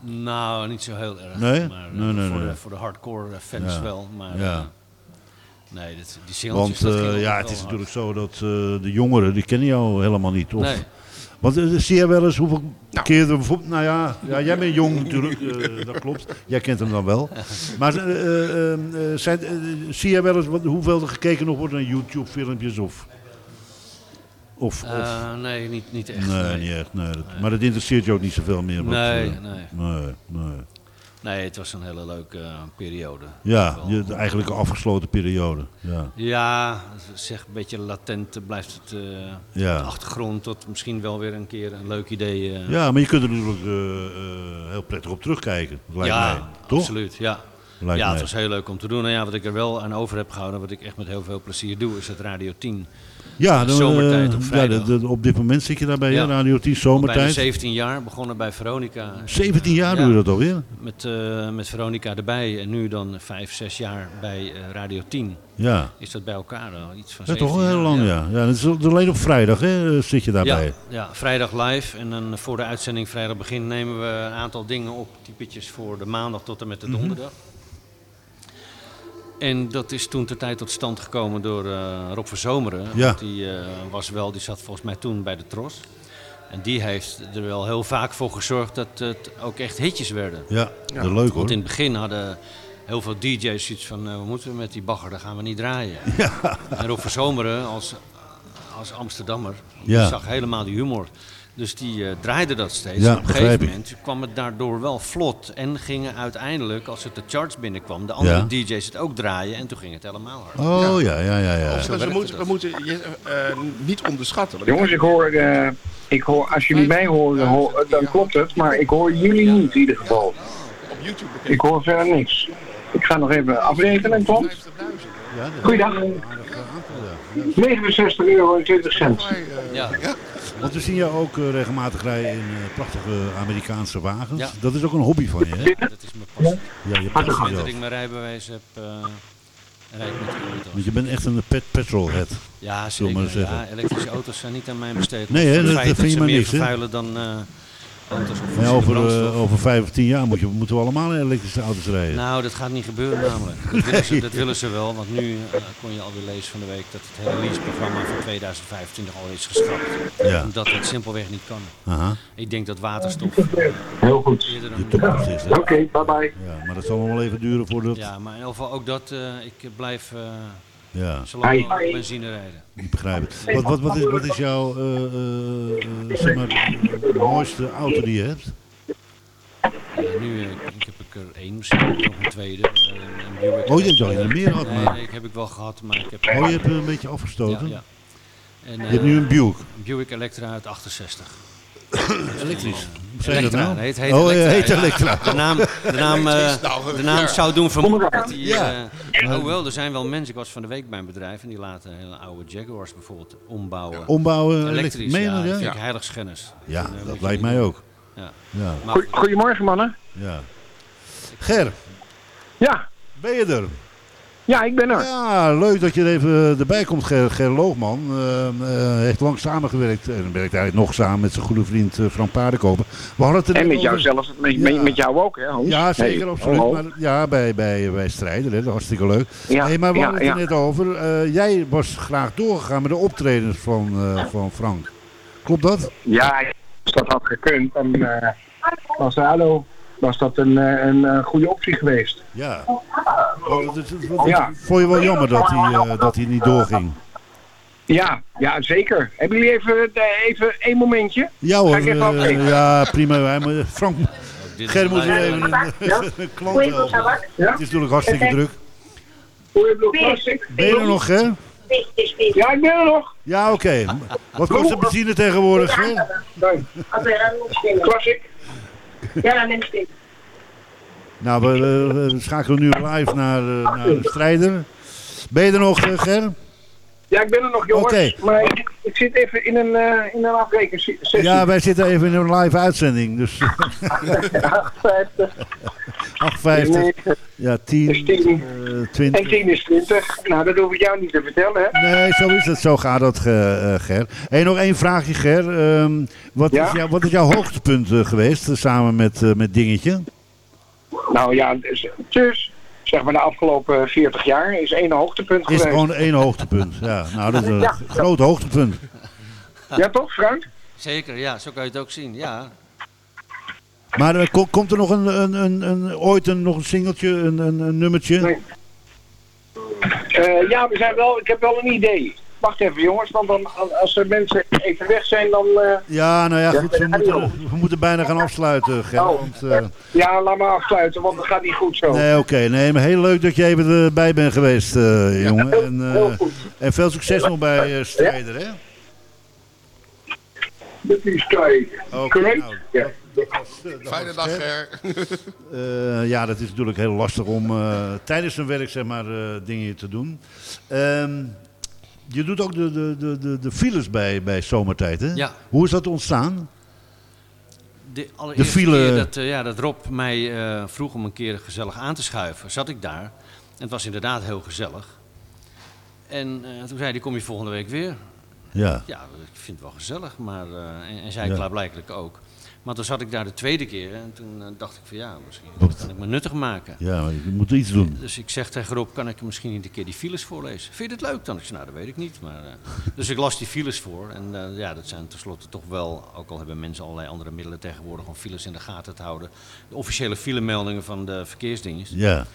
Nou, niet zo heel erg. Nee? Maar, eh, Nee, nee, voor, nee. De, voor de hardcore eh, fans Ja. wel. Maar Ja. eh, nee, dit, die Want singeltjes, eh, altijd ja, het is hard. natuurlijk zo dat eh, de jongeren, die kennen jou helemaal niet, of? Nee. Want eh, zie je wel eens hoeveel Nou. keer er bijvoorbeeld... Nou ja, ja, jij bent jong natuurlijk, eh, dat klopt. Jij kent hem dan wel. Maar eh, eh, eh, zijn, eh, zie je wel eens wat, hoeveel er gekeken nog wordt naar YouTube-filmpjes of... Of, of Eh, nee, niet, niet echt. nee, nee. niet echt. Nee, dat, Maar dat interesseert je ook niet zoveel meer. wat, Nee, nee. nee, nee. Nee, het was een hele leuke eh, periode. Ja, je, eigenlijk een afgesloten periode. Ja. Ja, zeg een beetje latent eh, blijft het eh, Ja. op de achtergrond tot misschien wel weer een keer een leuk idee. eh. ja, maar je kunt er natuurlijk eh, eh, heel prettig op terugkijken. Lijkt ja, mij. Toch? absoluut. Ja, Lijkt ja mij. het was heel leuk om te doen. En ja, wat ik er wel aan over heb gehouden, wat ik echt met heel veel plezier doe, is het Radio 10. Ja, dan, zomertijd eh, op ja, op dit moment zit je daarbij, Ja. Radio 10 Al bijna Zomertijd. 17 jaar, begonnen bij Veronica. 17 jaar Ja. doe je dat alweer? Met, eh, met Veronica erbij en nu dan 5, 6 jaar bij eh, Radio 10. Ja. Is dat bij elkaar al iets van Ja, 17 toch heel lang, ja. ja. dat is alleen op vrijdag hè, zit je daarbij. Ja, ja, vrijdag live. En dan voor de uitzending vrijdag begin nemen we een aantal dingen op. Typetjes voor de maandag tot en met de Mhm. donderdag. En dat is toen ter tijd tot stand gekomen door eh, Rob Verzomeren. Ja. Want Die, eh, was wel, die zat volgens mij toen bij de Tros. En die heeft er wel heel vaak voor gezorgd dat het ook echt hitjes werden. Ja, dat is leuk hoor. Want in het begin hadden heel veel DJ's zoiets van... eh, we moeten met die bagger, dat gaan we niet draaien. En Rob Verzomeren als, als Amsterdammer, die Ja. zag helemaal die humor. Dus die eh, draaide dat steeds. Ja, en op een gegeven moment kwam het daardoor wel vlot. En gingen uiteindelijk, als het de charts binnenkwam, de andere Ja. DJ's het ook draaien. En toen ging het helemaal hard. Oh ja, ja, ja. ja. Dus we moeten, we moeten je eh, niet onderschatten. Jongens, ik hoor, eh, ik hoor, als jullie mij horen, hoor- dan klopt het, maar ik hoor jullie niet in ieder geval. Op YouTube bekeken Ik hoor verder niks. Ik ga nog even afrekenen, klopt? 50.000. Ja, dat- Goeiedag. aardig, eh, aantal, ja. 69 euro en 20 cent. Ja. Want we zien jou ook eh, regelmatig rijden in eh, prachtige Amerikaanse wagens. Ja. Dat is ook een hobby van je, hè? Dat is mijn passie. Ja, je moment dat ik mijn rijbewijs heb, eh rijd ik met auto's. Want je bent echt een pet petrolhead. Ja, maar zeker. zeggen. Ja, elektrische auto's zijn niet aan mij besteed. Nee, hè, dat- vind je maar meer niks, hè? vervuilen dan over, eh, brandstof. over vijf of tien jaar moet je, moeten we allemaal in elektrische auto's rijden. Nou, dat gaat niet gebeuren namelijk. Dat willen ze, dat willen ze wel, want nu eh, kon je alweer lezen van de week dat het hele leaseprogramma van 2025 al is geschrapt. Ja. Omdat het simpelweg niet kan. Aha, Ik denk dat waterstof Heel goed. de toekomst is. Oké, bye bye. Ja, maar dat zal nog wel even duren voordat... Ja, maar in ieder geval ook dat, eh, ik blijf eh Ja, zo lang benzine rijden. Ik begrijp het. Wat, wat, wat, is, wat is jouw eh, eh, eh, zeg maar, de mooiste auto die je hebt? Ja, nu ik heb ik er één, misschien nog een tweede. een Buick Oh, je hebt er meer gehad, Nee, ik heb ik wel gehad, maar ik heb... Oh, je hebt een beetje ja, afgestoten? ja. En, Je hebt nu een Buick. Buick Electra uit 68. Elektrisch. Je dat Elektra, nou? heet, heet oh, Elektra, heet ja. Elektra. De naam, de naam, eh, nou, de naam ja. zou doen vermoeden dat die... Ja. eh, oh wel, er zijn wel mensen, ik was van de week bij een bedrijf... en die laten hele oude Jaguars bijvoorbeeld ombouwen. Ombouwen Elektrisch. Meen ja, dat, dat ja? vind ik heiligschennis. Ja, En, eh, dat je lijkt mij ook. Ja. Ja. Maar Goedemorgen, mannen. ja. Ger, Ja, ben je er? Ja, ik ben er. Ja, leuk dat je er even erbij komt, Ger, Ger Loogman. Eh, eh, heeft lang samengewerkt en werkt eigenlijk nog samen met zijn goede vriend eh, Frank Paardenkoper. We hadden het En met jou zelf, met, Ja. met, jou ook, hè, Hans? Ja, zeker, absoluut. Maar, ja, bij, bij, bij strijden, hè, hartstikke leuk. Ja, hey, maar we ja, hadden het er net over. eh, jij was graag doorgegaan met de optredens van, eh, van Frank. Klopt dat? Ja, als dat had gekund, dan eh, was, hallo, was dat een, eh, een, eh, goede optie geweest. Ja. Oh, dat is- dat- Ja. Vond je wel jammer dat hij, eh, dat hij niet doorging? Ja, ja, zeker. Hebben jullie even, eh, even één momentje? Ja hoor, ja prima. Hij moet- Frank, is Ger moet weer even een, een klant helpen. Ja? Het is natuurlijk hartstikke druk. Ben je er nog, hè? Ja, ik ben er nog. Ja, oké. Wat kost de benzine tegenwoordig, hè? Nee. Classic. Ja, ik Nou, we, we- we schakelen nu live naar, eh, naar de strijder. Ben je er nog, eh, Ger? Ja, ik ben er nog, jongens. Maar ik, ik zit even in een, eh in een afrekensessie. Ja, wij zitten even in een live uitzending. Dus 58. 58, ja, 10, tien. eh, En 20. 10 is 20. Nou, dat hoef ik jou niet te vertellen, hè? Nee, zo is het. Zo gaat dat, eh, Ger. Hey, nog één vraagje, Ger. Ehm, wat, Ja? is jou, wat is jouw hoogtepunt geweest, samen met, met Dingetje? Nou ja, dus, dus zeg maar de afgelopen 40 jaar is één hoogtepunt Is geweest. gewoon één hoogtepunt. Ja, nou, dat is een Ja. groot hoogtepunt. Ja toch, Frank? Zeker, ja, zo kan je het ook zien, ja. Maar eh, ko- komt er nog een, een, een, een, ooit een, nog een singeltje, een, een, een nummertje? Nee. Eh, ja, we zijn wel, ik heb wel een idee. Wacht even jongens, want dan, als er mensen even weg zijn, dan... eh, Ja, nou ja, Ja, goed, we moeten, we moeten bijna gaan afsluiten, Ger. Oh. Want, eh, ja, laat maar afsluiten, want dat gaat niet goed zo. nee, oké. nee, maar heel leuk dat je even erbij bent geweest, eh, jongen. En, eh, Heel goed. en veel succes nog bij eh, Strijder, hè? Dat is Sky. Oké, Correct? nou, Ja. Fijne dag, Ger. Eh, ja, dat is natuurlijk heel lastig om eh, tijdens zijn werk zeg maar, eh, dingen te doen. Ehm, je doet ook de, de, de, de, de files bij, bij zomertijd, hè? Ja. Hoe is dat ontstaan? De allereerste file- keer dat, eh, ja, dat Rob mij eh, vroeg om een keer gezellig aan te schuiven, zat ik daar. En het was inderdaad heel gezellig. En eh, toen zei hij, kom je volgende week weer? Ja. Ja, ik vind het wel gezellig, maar, en, en zij Ja. klaarblijkelijk ook. Maar toen zat ik daar de tweede keer en toen eh, dacht ik van ja, misschien kan ik me nuttig maken. Ja, maar je moet iets doen. Dus ik zeg tegen Rob, kan ik misschien niet een keer die files voorlezen? Vind je het leuk dan? Ik zei, nou, dat weet ik niet. Maar, eh, dus ik las die files voor. En eh, ja, dat zijn tenslotte toch wel, ook al hebben mensen allerlei andere middelen tegenwoordig om files in de gaten te houden. De officiële filemeldingen van de verkeersdienst. Ja.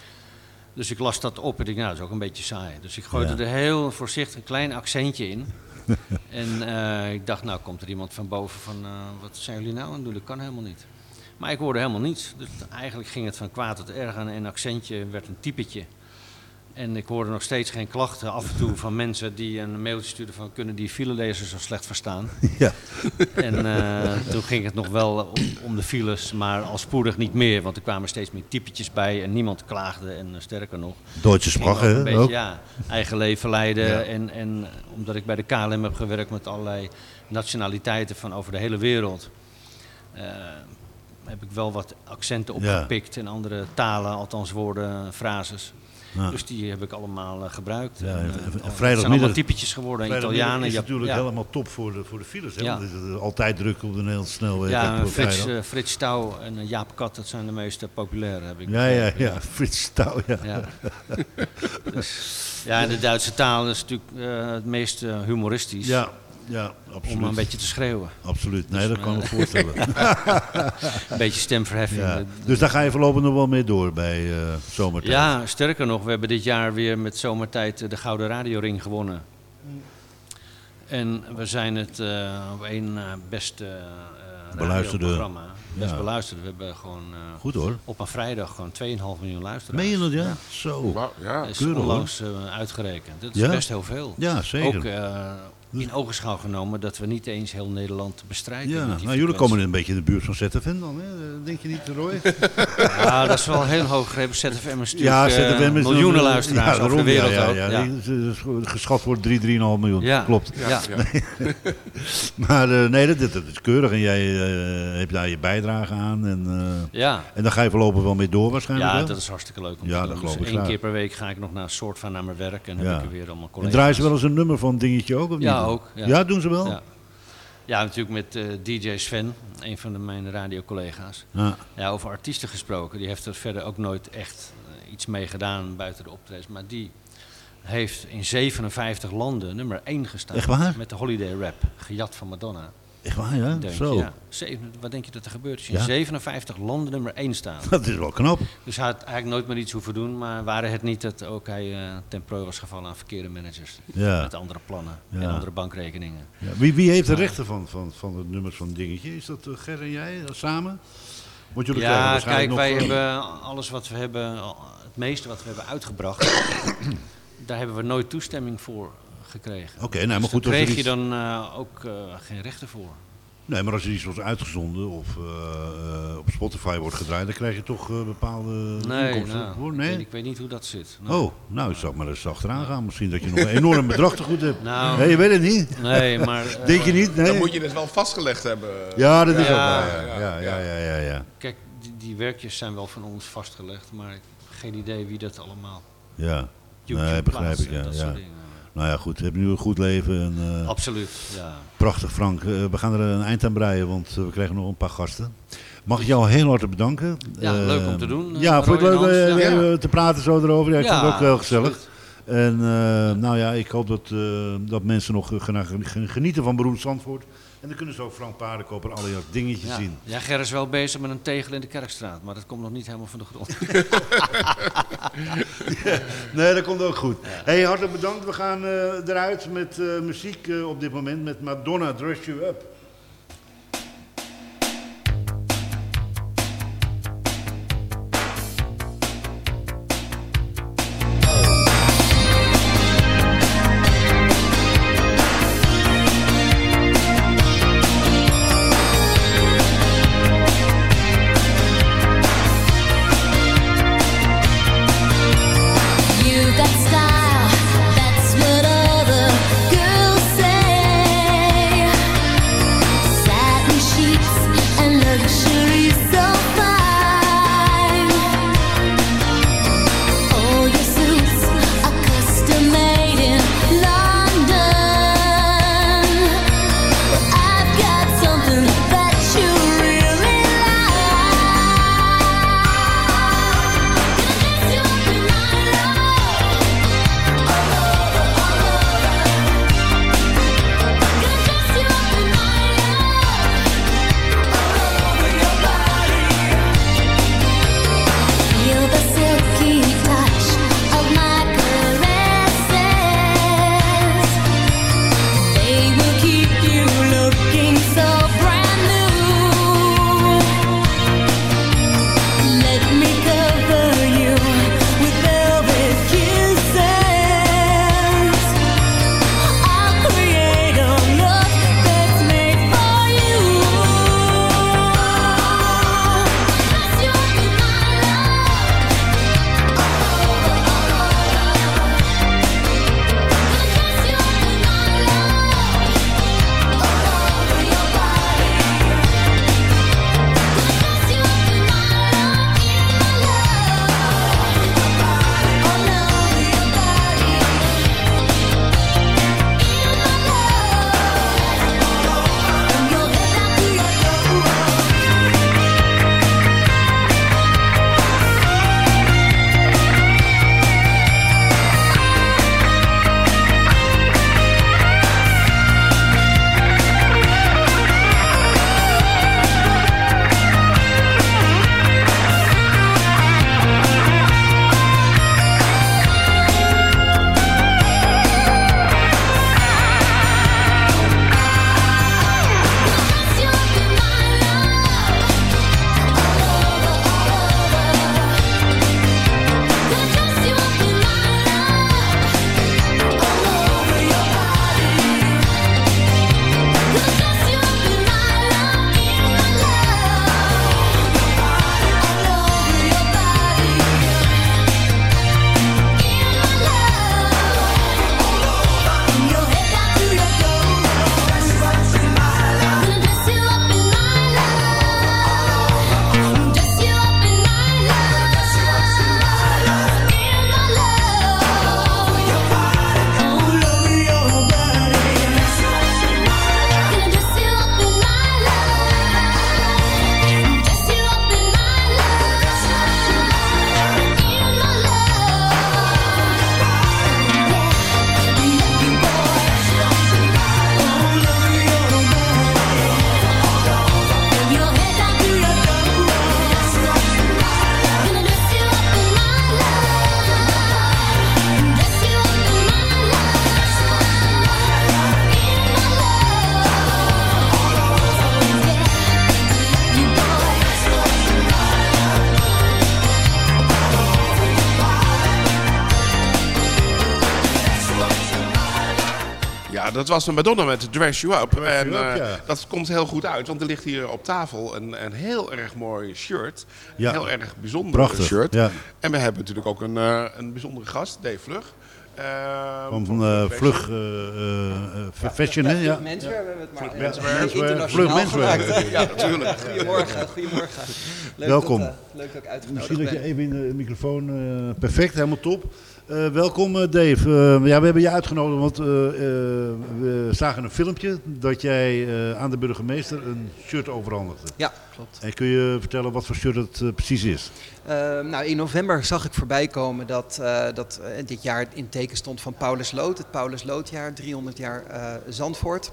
Dus ik las dat op en ik nou, dat is ook een beetje saai. Dus ik gooide Ja. er heel voorzichtig een klein accentje in. en eh, ik dacht, nou komt er iemand van boven van, eh, wat zijn jullie nou aan het doen? Dat kan helemaal niet. Maar ik hoorde helemaal niets. Dus eigenlijk ging het van kwaad tot erg en een accentje werd een typetje. En ik hoorde nog steeds geen klachten af en toe van mensen die een mailtje stuurden van kunnen die filelezers zo slecht verstaan. Ja. En eh, toen ging het nog wel om, om de files, maar al spoedig niet meer. Want er kwamen steeds meer typetjes bij en niemand klaagde. En eh, sterker nog, Duitse ook hè, een beetje, ook. ja, eigen leven leiden. Ja. En, en omdat ik bij de KLM heb gewerkt met allerlei nationaliteiten van over de hele wereld. eh, heb ik wel wat accenten Ja. opgepikt in andere talen, althans woorden, frases. Ja. Dus die heb ik allemaal eh, gebruikt. Ja, En, en- eh, en- en het zijn allemaal typetjes geworden, Italianen. is Jap- natuurlijk helemaal top voor de, voor de files. Hè? Want het is altijd druk op de Nederlandse snelweg. Ja, Frits, eh, Frits Stouw en eh, Jaap Kat, dat zijn de meest eh, populaire, heb ik ja, ja, ja. Frits Stouw, ja. Ja. Dus, ja, en de Duitse taal is natuurlijk eh, het meest eh, humoristisch. Ja, ja, absoluut. Om een beetje te schreeuwen. Absoluut, nee, Dus, dat kan ik me eh, voorstellen. een beetje stemverheffing. Ja. Dus daar ga je voorlopig nog wel mee door bij eh zomertijd. Ja, sterker nog, we hebben dit jaar weer met zomertijd eh, de Gouden Radioring gewonnen. En we zijn het eh, op één beste eh Beluisterde. radioprogramma. Best Ja. beluisterd. We hebben gewoon eh, Goed hoor. op een vrijdag gewoon 2,5 miljoen luisteraars. Meen je dat, ja? Zo. Ja. Dat is Keurig, hoor. onlangs uitgerekend. Dat is Ja? best heel veel. Ja, zeker. Ook eh, in ogenschouw genomen dat we niet eens heel Nederland bestrijden. Ja, nou jullie komen een beetje in de buurt van ZFM dan, hè? denk je niet, Roy? Ja, dat is wel heel hoog gegrepen. ZFM is natuurlijk Ja, eh, ZFM is miljoenen een- luisteraars ja, over de wereld ja, ja, ja. Ja. Geschat wordt 3, 3,5 miljoen. Ja, Klopt. ja, ja. Nee. maar eh, nee, dat, dat is keurig. En jij eh, hebt daar je bijdrage aan. En, eh, Ja. en daar ga je voorlopig wel mee door waarschijnlijk. Ja, dat is hartstikke leuk om Ja, te dat doen. geloof Dus ik één keer per week ga ik nog naar een soort van naar mijn werk en heb Ja. ik er weer allemaal En collega's. draaien ze wel eens een nummer van Dingetje ook? Of Ja, niet? Ook. Ja. doen ze wel? Ja, ja natuurlijk met eh, DJ Sven, een van de, mijn radiocollega's. Ja. ja, over artiesten gesproken. Die heeft er verder ook nooit echt eh, iets mee gedaan buiten de optredens. Maar die heeft in 57 landen nummer 1 gestaan. Echt waar? Met de Holiday Rap, gejat van Madonna. Echt waar, ja? Denk, Zo. Ja. Zeven, wat denk je dat er gebeurt als je Ja. in 57 landen nummer 1 staat? Dat is wel knap. Dus hij had eigenlijk nooit meer iets hoeven doen, maar waren het niet dat ook hij eh, ten prooi was gevallen aan verkeerde managers. Ja. Met andere plannen en andere bankrekeningen. Ja. Wie, wie heeft de rechten van, van, van het nummers van Dingetje? Is dat eh, Ger en jij eh, samen? Want jullie Ja, kijk, wij nog, hebben alles wat we hebben, het meeste wat we hebben uitgebracht, daar hebben we nooit toestemming voor gekregen. Oké, nou, maar Dus goed, er kreeg je iets- dan eh, ook eh, geen rechten voor. Nee, maar als er iets wordt uitgezonden of eh, op Spotify wordt gedraaid, dan krijg je toch eh, bepaalde Nee, inkomsten nou, voor? ik, Nee? weet, ik weet niet hoe dat zit. Nee. Oh, nou, ik zou maar eens achteraan gaan. Misschien dat je nog een enorm bedrag te goed hebt. Nou, nee, je weet het niet. Nee, maar, Denk je niet? Nee? Dan moet je het wel vastgelegd hebben. Ja, dat is Ja, ook waar. Ja, ja, ja, ja, ja, ja. Kijk, die, die werkjes zijn wel van ons vastgelegd, maar ik heb geen idee wie dat allemaal. Ja, YouTube nee, begrijp ik. Ja, dat ja. soort dingen. Nou ja, goed, we hebben nu een goed leven. En, eh, Absoluut, ja. Prachtig, Frank. Eh, we gaan er een eind aan breien, want eh, we krijgen nog een paar gasten. Mag ik jou heel hartelijk bedanken. Ja, leuk om te doen, Ja, vond ik Roy leuk. Ja. te praten zo erover. Ja, ik Ja, vond het ook heel gezellig. absoluut. En nou ja, ik hoop dat, dat mensen nog gaan genieten van beroemd Zandvoort. En dan kunnen ze ook Frank Paardenkoper alle dingetjes Ja. zien. ja, Ger is wel bezig met een tegel in de Kerkstraat, maar dat komt nog niet helemaal van de grond. Nee, dat komt ook goed. Hey, hartelijk bedankt. We gaan eh, eruit met eh, muziek eh, op dit moment met Madonna Dress You Up. Dat was een Madonna met Dress You Up. en You Up, eh, ja. dat komt heel goed uit, want er ligt hier op tafel een, een heel erg mooi shirt. Ja. Een heel erg bijzonder Prachtig, shirt. ja. En we hebben natuurlijk ook een, eh, een bijzondere gast, Dave Vlug. Eh, Van, eh, vlug eh, eh, eh, fashion, hè? Ja. Menswear hebben we het maar. Vlug Menswear. Vlug Menswear. Ja, natuurlijk. Goedemorgen, goedemorgen. Leuk Welkom. Dat, leuk dat ik uitgenodigd Misschien dat je even in de microfoon. eh, perfect, helemaal top. Eh, welkom eh, Dave. Eh, ja, we hebben je uitgenodigd, want we zagen een filmpje dat jij aan de burgemeester een shirt overhandigde. Ja, klopt. En kun je vertellen wat voor shirt het precies is? Nou, in november zag ik voorbij komen dat, dat dit jaar in teken stond van Paulus Lood. Het Paulus Loodjaar, 300 jaar Zandvoort.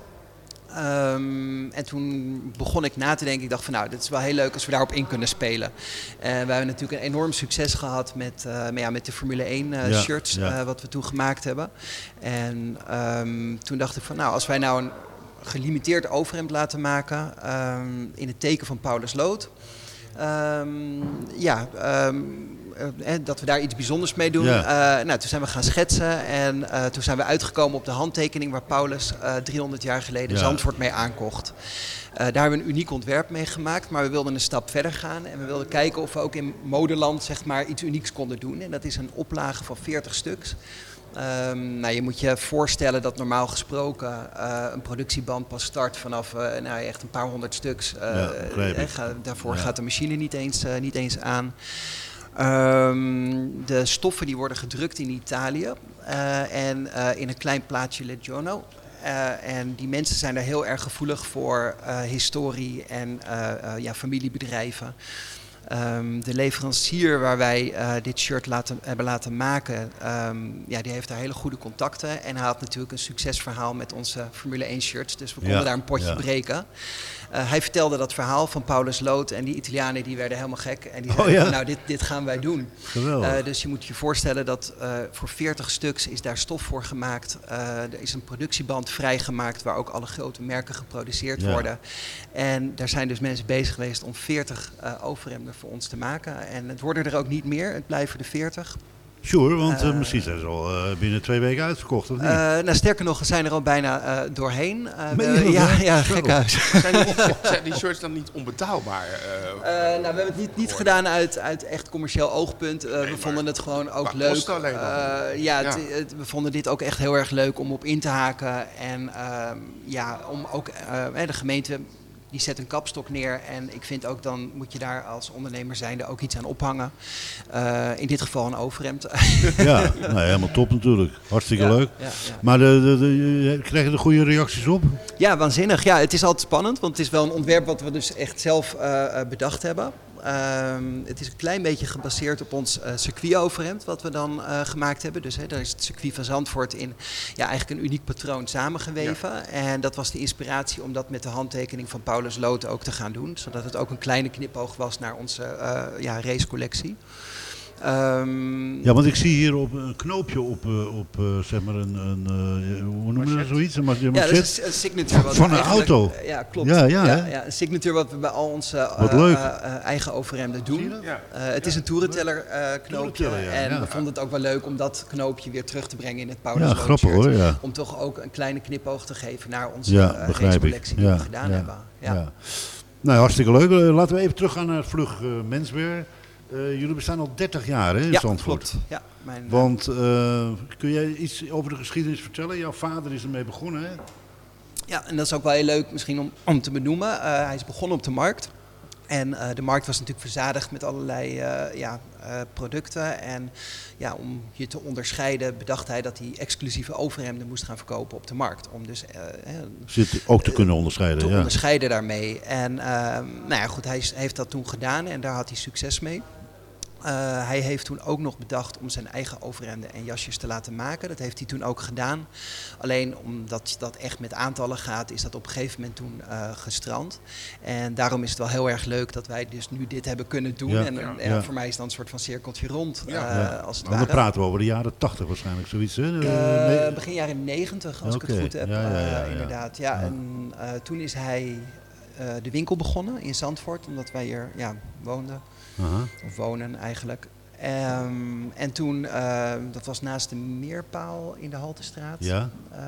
Ehm, en toen begon ik na te denken. Ik dacht van nou, dit is wel heel leuk als we daarop in kunnen spelen. En we hebben natuurlijk een enorm succes gehad met, eh, ja, met de Formule 1 eh, Ja, shirts. ja. eh, wat we toen gemaakt hebben. En ehm, toen dacht ik van nou, als wij nou een gelimiteerd overhemd laten maken. ehm, in het teken van Paulus Lood. Ehm, ja, ehm, eh, eh, dat we daar iets bijzonders mee doen. Ja. Eh, nou, toen zijn we gaan schetsen en toen zijn we uitgekomen op de handtekening waar Paulus eh 300 jaar geleden Ja. Zandvoort mee aankocht. Daar hebben we een uniek ontwerp mee gemaakt, maar we wilden een stap verder gaan en we wilden kijken of we ook in modeland zeg maar, iets unieks konden doen. En dat is een oplage van 40 stuks. Ehm, nou, je moet je voorstellen dat normaal gesproken eh, een productieband pas start vanaf eh, nou, echt een paar honderd stuks. Eh, Ja, ga- daarvoor Ja. gaat de machine niet eens, niet eens aan. Ehm, de stoffen die worden gedrukt in Italië en in een klein plaatsje Legiono. En die mensen zijn daar heel erg gevoelig voor historie en ja, familiebedrijven. Ehm, de leverancier waar wij eh, dit shirt laten, hebben laten maken, ehm, ja, die heeft daar hele goede contacten. En hij had natuurlijk een succesverhaal met onze Formule 1 shirts. Dus we konden Ja, daar een potje ja. breken. Eh, hij vertelde dat verhaal van Paulus Lood en die Italianen die werden helemaal gek. En die Oh, zeiden, ja? nou dit, dit gaan wij doen. Geweldig. Eh, dus je moet je voorstellen dat voor 40 stuks is daar stof voor gemaakt. Er is een productieband vrijgemaakt waar ook alle grote merken geproduceerd Ja. worden. En daar zijn dus mensen bezig geweest om 40 eh, overhemden voor ons te maken. En het worden er ook niet meer, het blijven er 40. Sure, want eh, Eh, misschien zijn ze al eh, binnen twee weken uitverkocht, of niet? Eh, nou, sterker nog, we zijn er al bijna eh, doorheen. Eh, we- ja, ja, gek huis. Zijn die, zijn die shirts dan niet onbetaalbaar? nou, we hebben het niet, niet gedaan uit, uit echt commercieel oogpunt. Eh, we vonden het gewoon ook leuk. alleen. Eh, ja, het- Ja. het- we vonden dit ook echt heel erg leuk om op in te haken. En ehm, ja, om ook eh, hè, de gemeente die zet een kapstok neer. En ik vind ook dan moet je daar als ondernemer zijnde ook iets aan ophangen. Eh, in dit geval een overhemd. Ja, nou, helemaal top natuurlijk. Hartstikke Ja, leuk. ja, ja. Maar de, de, de, krijg je er goede reacties op? Ja, waanzinnig. Ja, het is altijd spannend, want het is wel een ontwerp wat we dus echt zelf eh, eh, bedacht hebben. Ehm, het is een klein beetje gebaseerd op ons eh circuitoverhemd wat we dan eh, gemaakt hebben. Dus hè, daar is het circuit van Zandvoort in ja, eigenlijk een uniek patroon samengeweven. En dat was de inspiratie om dat met de handtekening van Paulus Loot ook te gaan doen. Zodat het ook een kleine knipoog was naar onze eh ja, racecollectie. Ehm, Ja, want ik zie hier op een knoopje op, eh, op eh, zeg maar een, een eh, hoe noemen we dat zoiets? Een Ja, dat manchet? is een signature. Wat Van een auto. Ja, klopt. Ja, ja, hè? ja, een signature wat we bij al onze eh, eh, eh, eigen overhemden doen. Ja. Eh, het is een toerenteller eh, knoopje. Toerenteller, ja, En ja. we vonden het ook wel leuk om dat knoopje weer terug te brengen in het Ja, Lood grappig shirt. hoor, ja. Om toch ook een kleine knipoog te geven naar onze Ja, eh, racecollectie die Ja, we gedaan ja, hebben. Ja. ja. Nou, hartstikke leuk. Laten we even teruggaan naar Vlug eh, Eh, jullie bestaan al 30 jaar hè, in Ja, Zandvoort. klopt. Ja, mijn, Want eh, kun jij iets over de geschiedenis vertellen? Jouw vader is ermee begonnen, hè? Ja, en dat is ook wel heel leuk misschien om, om te benoemen. Eh, hij is begonnen op de markt. En eh, de markt was natuurlijk verzadigd met allerlei eh, ja, eh, producten. En ja, om je te onderscheiden bedacht hij dat hij exclusieve overhemden moest gaan verkopen op de markt. Om dus Zit ook te kunnen onderscheiden, te ja. onderscheiden daarmee. En nou ja, goed, hij heeft dat toen gedaan en daar had hij succes mee. Eh, hij heeft toen ook nog bedacht om zijn eigen overhemden en jasjes te laten maken. Dat heeft hij toen ook gedaan. Alleen omdat dat echt met aantallen gaat, is dat op een gegeven moment toen eh, gestrand. En daarom is het wel heel erg leuk dat wij dus nu dit hebben kunnen doen. Ja, En ja. ja. voor mij is dan een soort van cirkeltje rond, Ja. eh, Ja. als het Maar ware. praten we over de jaren 80 waarschijnlijk, zoiets, hè? Nee. begin jaren 90, als ik het goed heb. ja, ja, ja, ja. inderdaad. Ja, Ja. En eh, toen is hij eh, de winkel begonnen in Zandvoort, omdat wij hier ja, woonden, Of wonen eigenlijk. Ehm, en toen, eh, dat was naast de Meerpaal in de Haltestraat. Ja. Eh,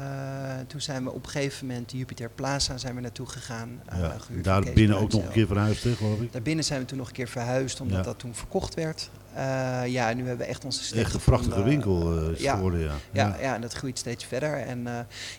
toen zijn we op een gegeven moment Jupiter Plaza zijn we naartoe gegaan. eh, Ja. Daar binnen ook nog een keer verhuisd, hè, geloof ik. Daarbinnen zijn we toen nog een keer verhuisd, omdat Ja. dat toen verkocht werd. Eh, ja, en nu hebben we echt onze Echt een prachtige winkel het geworden, ja. Ja, Ja. ja. en dat groeit steeds verder. En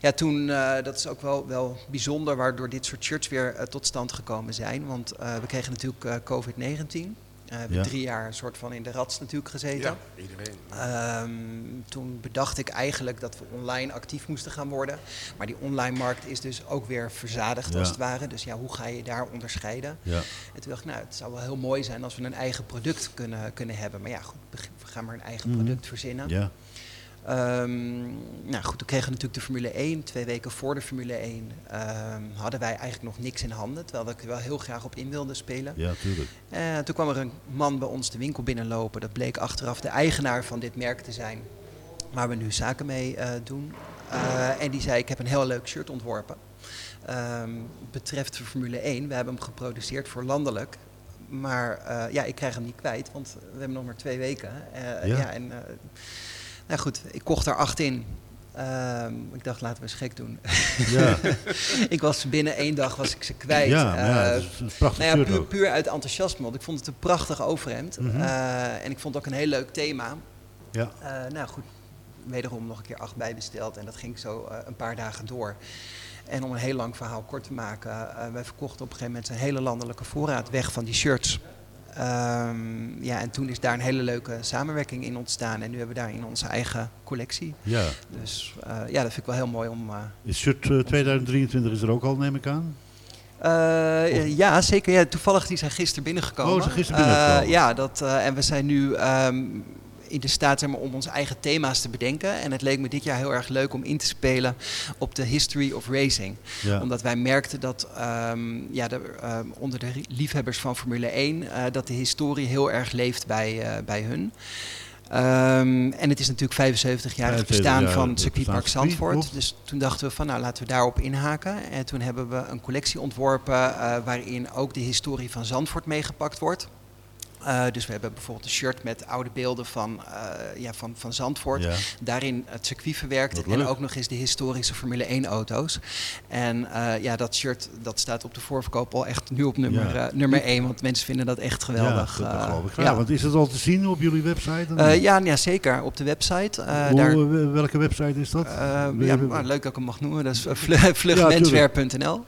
ja, toen, dat is ook wel, wel bijzonder, waardoor dit soort shirts weer tot stand gekomen zijn. Want we kregen natuurlijk eh, COVID-19. Eh, we hebben Ja. drie jaar een soort van in de rats natuurlijk gezeten. Ja, iedereen. Ehm, toen bedacht ik eigenlijk dat we online actief moesten gaan worden. Maar die online markt is dus ook weer verzadigd Ja. als het ware. Dus ja, hoe ga je daar onderscheiden? Ja. En toen dacht ik, nou, het zou wel heel mooi zijn als we een eigen product kunnen, kunnen hebben. Maar ja, goed, we gaan maar een eigen Mhm. product verzinnen. Ja. Ehm, nou goed, toen kregen we natuurlijk de Formule 1. Twee weken voor de Formule 1 ehm, hadden wij eigenlijk nog niks in handen. Terwijl ik er wel heel graag op in wilde spelen. Ja, tuurlijk. Eh, toen kwam er een man bij ons de winkel binnenlopen. Dat bleek achteraf de eigenaar van dit merk te zijn. Waar we nu zaken mee eh, doen. Eh, en die zei, ik heb een heel leuk shirt ontworpen. Ehm, betreft de Formule 1. We hebben hem geproduceerd voor landelijk. Maar ja, ik krijg hem niet kwijt, want we hebben nog maar twee weken. Ja. ja. en, nou goed, ik kocht er acht in. Ehm, ik dacht, laten we eens gek doen. Ja. ik was binnen één dag was ik ze kwijt. Ja, maar ja, een prachtig nou ja, puur, uit enthousiasme, want ik vond het een prachtig overhemd. Mhm. Eh, en ik vond het ook een heel leuk thema. Ja. Eh, nou goed, wederom nog een keer acht bijbesteld en dat ging zo een paar dagen door. En om een heel lang verhaal kort te maken, wij verkochten op een gegeven moment een hele landelijke voorraad weg van die shirts. Ehm, ja, en toen is daar een hele leuke samenwerking in ontstaan. En nu hebben we daarin onze eigen collectie. Ja. Dus eh, ja, dat vind ik wel heel mooi om... eh, Is shirt eh, 2023 is er ook al, neem ik aan? Ja, zeker. Ja, toevallig, die zijn gisteren binnengekomen. Oh, ze zijn gisteren binnengekomen. ja, dat, en we zijn nu ehm, in de staat maar, om onze eigen thema's te bedenken. En het leek me dit jaar heel erg leuk om in te spelen op de history of racing. Ja. Omdat wij merkten dat ehm, ja, de, ehm, onder de liefhebbers van Formule 1... eh, dat de historie heel erg leeft bij, eh, bij hun. Ehm, en het is natuurlijk 75 jaar het 75 bestaan jaar van het circuitpark Zandvoort. Dus toen dachten we van nou laten we daarop inhaken. En toen hebben we een collectie ontworpen eh, waarin ook de historie van Zandvoort meegepakt wordt. Eh, dus we hebben bijvoorbeeld een shirt met oude beelden van, eh, ja, van, van Zandvoort. Ja. Daarin het circuit verwerkt en leuk. ook nog eens de historische Formule 1 auto's. En eh, ja, dat shirt dat staat op de voorverkoop al echt nu op nummer, Ja. nummer 1. Want mensen vinden dat echt geweldig. Ja, dat, dat geloof ik ja. Want is het al te zien op jullie website? Eh, niet? ja, ja, zeker. Op de website. Hoe- daar, welke website is dat? ja, maar leuk dat ik hem mag noemen. Dat is vlug- vlugmenswear.nl.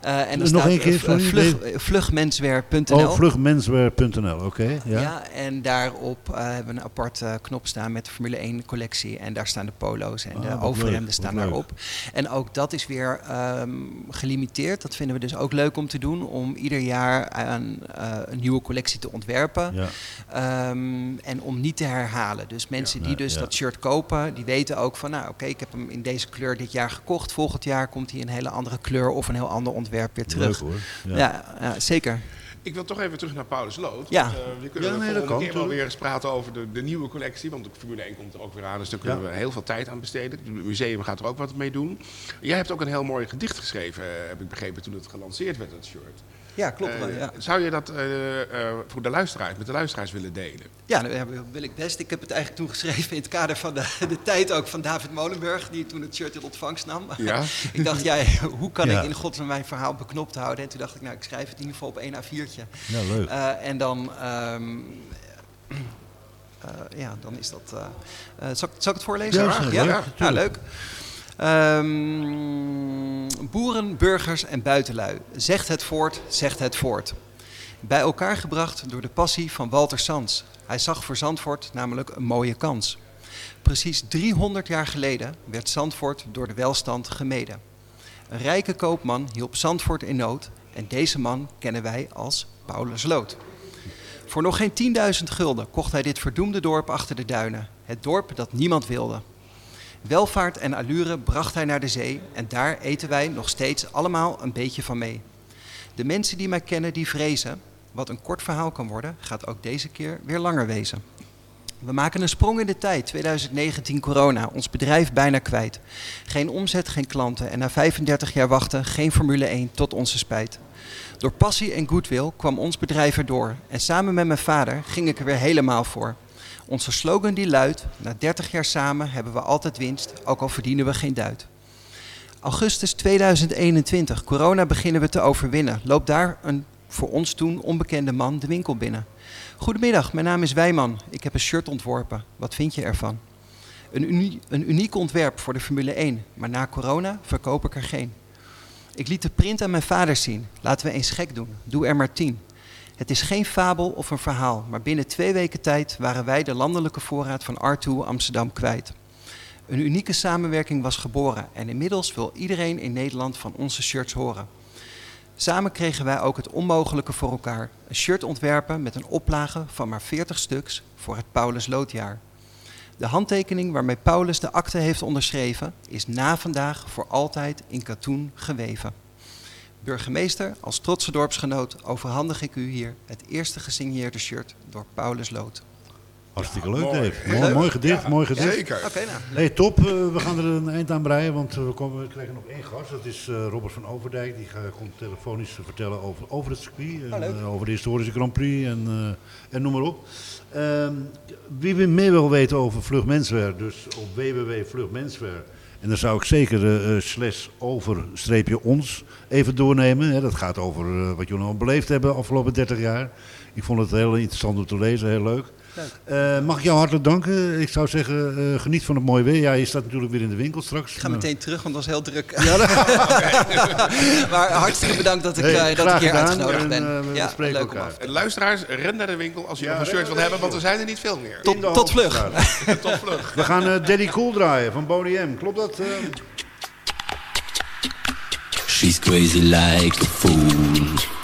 Eh, en dan Nog staat één keer, vlug- vlugmenswear.nl. Oh, vlugmenswear.nl, oké. Ja. Ja. en daarop eh, hebben we een apart eh, knop staan met de Formule 1 collectie. En daar staan de polo's en Ah, de overhemden leuk, staan daarop. En ook dat is weer ehm, gelimiteerd. Dat vinden we dus ook leuk om te doen. Om ieder jaar een, eh, een nieuwe collectie te ontwerpen. Ja. Ehm, en om niet te herhalen. Dus mensen die nee, dus dat shirt kopen, die weten ook van... nou oké, ik heb hem in deze kleur dit jaar gekocht. Volgend jaar komt hij in een hele andere kleur of een heel ander ontwerp weer terug. Leuk, hoor. Ja, zeker. Ik wil toch even terug naar Paulus Lood. Ja. Want, eh, we kunnen Ja, nee, dat volgende kan keer wel weer eens praten over de, de nieuwe collectie. Want de Formule 1 komt er ook weer aan. Dus daar kunnen Ja. we heel veel tijd aan besteden. Het museum gaat er ook wat mee doen. Jij hebt ook een heel mooi gedicht geschreven, eh, heb ik begrepen, toen het gelanceerd werd, dat shirt. Ja, klopt Eh, wel, ja. Zou je dat eh, eh, voor de luisteraars, met de luisteraars willen delen? Ja, dat wil ik best. Ik heb het eigenlijk toen geschreven in het kader van de, de tijd ook van David Molenburg, die toen het shirt in ontvangst nam. Ja. ik dacht, ja, hoe kan Ja. ik in godsnaam mijn verhaal beknopt houden? En toen dacht ik, nou, ik schrijf het in ieder geval op één A4'tje. Ja, leuk. Eh, en dan, ehm, eh, ja, dan is dat... eh, eh, zal, ik- zal ik het voorlezen? Ja, ja? Ja, ja tuurlijk. leuk. Ehm, boeren, burgers en buitenlui. Zegt het voort, zegt het voort. Bij elkaar gebracht door de passie van Walter Sans. Hij zag voor Zandvoort namelijk een mooie kans. Precies 300 jaar geleden werd Zandvoort door de welstand gemeden. Een rijke koopman hielp Zandvoort in nood en deze man kennen wij als Paulus Lood. Voor nog geen 10.000 gulden kocht hij dit verdoemde dorp achter de duinen. Het dorp dat niemand wilde. Welvaart en allure bracht hij naar de zee en daar eten wij nog steeds allemaal een beetje van mee. De mensen die mij kennen, die vrezen. Wat een kort verhaal kan worden, gaat ook deze keer weer langer wezen. We maken een sprong in de tijd, 2019 corona, ons bedrijf bijna kwijt. Geen omzet, geen klanten en na 35 jaar wachten geen Formule 1 tot onze spijt. Door passie en goodwill kwam ons bedrijf erdoor en samen met mijn vader ging ik er weer helemaal voor. Onze slogan die luidt, na 30 jaar samen hebben we altijd winst, ook al verdienen we geen duit. Augustus 2021, corona beginnen we te overwinnen. Loopt daar een voor ons toen onbekende man de winkel binnen. Goedemiddag, mijn naam is Wijman. Ik heb een shirt ontworpen. Wat vind je ervan? Een, een uniek ontwerp voor de Formule 1, maar na corona verkoop ik er geen. Ik liet de print aan mijn vader zien. Laten we eens gek doen. Doe er maar tien. Het is geen fabel of een verhaal, maar binnen twee weken tijd waren wij de landelijke voorraad van R2 Amsterdam kwijt. Een unieke samenwerking was geboren en inmiddels wil iedereen in Nederland van onze shirts horen. Samen kregen wij ook het onmogelijke voor elkaar. Een shirt ontwerpen met een oplage van maar 40 stuks voor het Paulus Loodjaar. De handtekening waarmee Paulus de akte heeft onderschreven is na vandaag voor altijd in katoen geweven. Burgemeester, als trotse dorpsgenoot overhandig ik u hier het eerste gesigneerde shirt door Paulus Lood. Hartstikke leuk, mooi. Dave. Mooi, gedicht, Ja, mooi gedicht. zeker. Oké, nou. Hey, top. Eh, we gaan er een eind aan breien, want eh, we, komen, we krijgen nog één gast. Dat is eh, Robert van Overdijk. Die ga- komt telefonisch vertellen over, over het circuit. En, Oh, eh, over de historische Grand Prix en, eh, en noem maar op. Ehm, wie meer wil weten over Vlug Menswear, dus op www.vlugmenswear. En dan zou ik zeker slash over streepje ons even doornemen. Hè. Dat gaat over eh, wat jullie al beleefd hebben de afgelopen 30 jaar. Ik vond het heel interessant om te lezen, heel leuk. Eh, mag ik jou hartelijk danken? Ik zou zeggen, eh, geniet van het mooie weer. Ja, je staat natuurlijk weer in de winkel straks. Ik ga meteen terug, want het was heel druk. Ja, dat- maar hartstikke bedankt dat ik, Hey, eh, dat ik hier uitgenodigd En, ben. we ja, spreken leuk om elkaar. luisteraars, ren naar de winkel als je Ja, nog een shirt naar wil de hebben, want er zijn er niet veel meer. Tot, tot vlug. Tot vlug. We gaan eh, Daddy Cool draaien van Boney M. Klopt dat? She's crazy like a fool.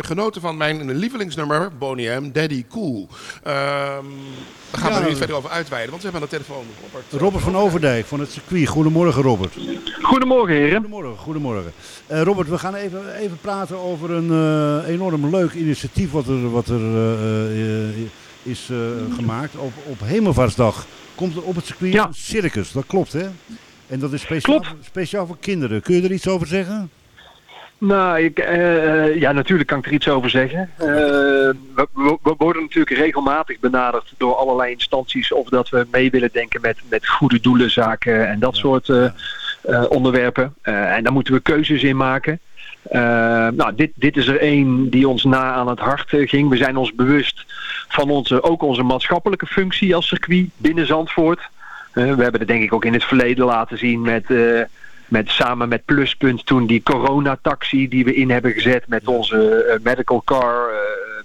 Genoten van mijn lievelingsnummer, Boney M, Daddy Cool. Ehm daar gaan we Ja. er niet verder over uitweiden, want we hebben aan de telefoon Robert. Robert van Overdijk van het circuit. Goedemorgen Robert. Goedemorgen heren. Goedemorgen, goedemorgen. Eh, Robert, we gaan even, even praten over een eh, enorm leuk initiatief wat er, wat er eh, eh, is gemaakt. Op, op Hemelvaartsdag komt er op het circuit een circus, dat klopt hè? En dat is speciaal, speciaal voor kinderen. Kun je er iets over zeggen? Nou, ik, eh, ja, natuurlijk kan ik er iets over zeggen. Eh, we, worden natuurlijk regelmatig benaderd door allerlei instanties of dat we mee willen denken met, met goede doelenzaken en dat soort eh, eh, onderwerpen. Eh, en daar moeten we keuzes in maken. Eh, nou, dit, dit is er één die ons na aan het hart eh, ging. We zijn ons bewust van onze, ook onze maatschappelijke functie als circuit binnen Zandvoort. Eh, we hebben het denk ik ook in het verleden laten zien met, eh, met samen met Pluspunt toen die coronataxi die we in hebben gezet met onze eh, medical car, eh,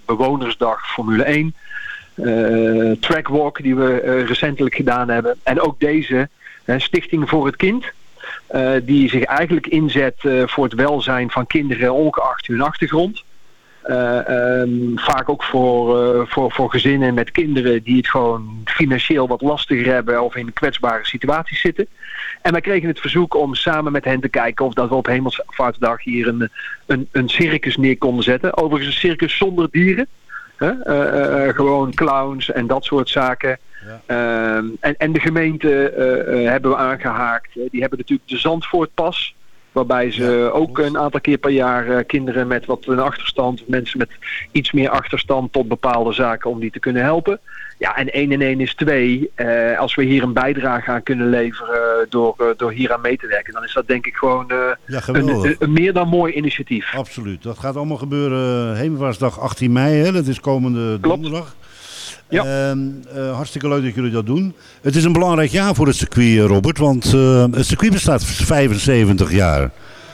bewonersdag Formule 1. eh trackwalk die we recentelijk gedaan hebben. En ook deze Stichting voor het Kind. die zich eigenlijk inzet voor het welzijn van kinderen ongeacht hun achtergrond. Eh, ehm, vaak ook voor, eh, voor, voor gezinnen met kinderen die het gewoon financieel wat lastiger hebben of in kwetsbare situaties zitten. En wij kregen het verzoek om samen met hen te kijken of dat we op Hemelsvaartsdag hier een, een, een circus neer konden zetten. Overigens een circus zonder dieren. Hè? Eh, gewoon clowns en dat soort zaken. Ehm, en, en de gemeente hebben we aangehaakt. Eh, die hebben natuurlijk de Zandvoortpas. Waarbij ze ook een aantal keer per jaar eh, kinderen met wat een achterstand, mensen met iets meer achterstand tot bepaalde zaken om die te kunnen helpen. Ja, en 1 en 1 is 2. Eh, als we hier een bijdrage aan kunnen leveren door, eh, door hier aan mee te werken, dan is dat denk ik gewoon Ja, een, geweldig. een, een meer dan mooi initiatief. Absoluut. Dat gaat allemaal gebeuren Hemelvaartsdag 18 mei. Hè? Dat is komende donderdag. Ja. Eh, hartstikke leuk dat jullie dat doen. Het is een belangrijk jaar voor het circuit, eh, Robert. Want eh, het circuit bestaat 75 jaar.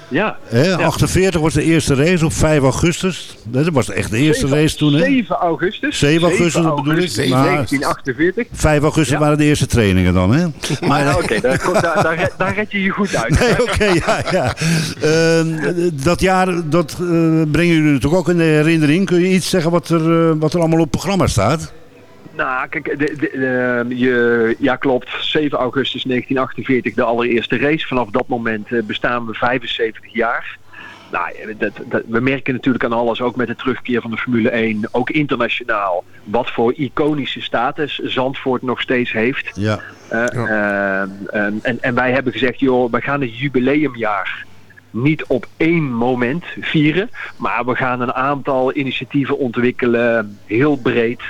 Ja. Ja. 48 was de eerste race op 5 augustus. Dat was echt de eerste race toen. Hè? 7 augustus. 7 augustus, bedoel ik. augustus Maar- 1948. 5 augustus Ja. waren de eerste trainingen dan, hè? Maar ja, oké, daar, daar, daar, red- daar red je je goed uit. Nee, oké, ja, ja. Ehm, dat jaar, dat brengen jullie natuurlijk ook in de herinnering. Kun je iets zeggen wat er, wat er allemaal op programma staat? Nou, kijk, de, de, de- je, ja klopt. 7 augustus 1948 de allereerste race. Vanaf dat moment eh, bestaan we 75 jaar. Nou, ja, dat, dat, we merken natuurlijk aan alles, ook met de terugkeer van de Formule 1, ook internationaal, wat voor iconische status Zandvoort nog steeds heeft. Ja. Eh, en, en wij hebben gezegd, joh, we gaan het jubileumjaar niet op één moment vieren, maar we gaan een aantal initiatieven ontwikkelen, heel breed,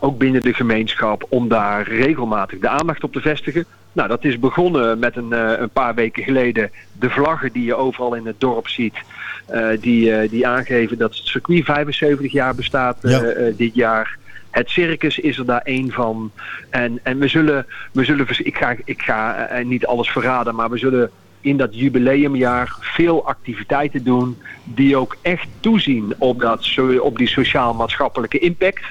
ook binnen de gemeenschap, om daar regelmatig de aandacht op te vestigen. Nou, dat is begonnen met een, eh, een paar weken geleden de vlaggen die je overal in het dorp ziet, eh, die, eh, die aangeven dat het circuit 75 jaar bestaat Ja. dit jaar. Het circus is er daar één van. En, en we zullen, we zullen ik ga, ik ga niet alles verraden, maar we zullen in dat jubileumjaar veel activiteiten doen die ook echt toezien op, dat, op die sociaal-maatschappelijke impact.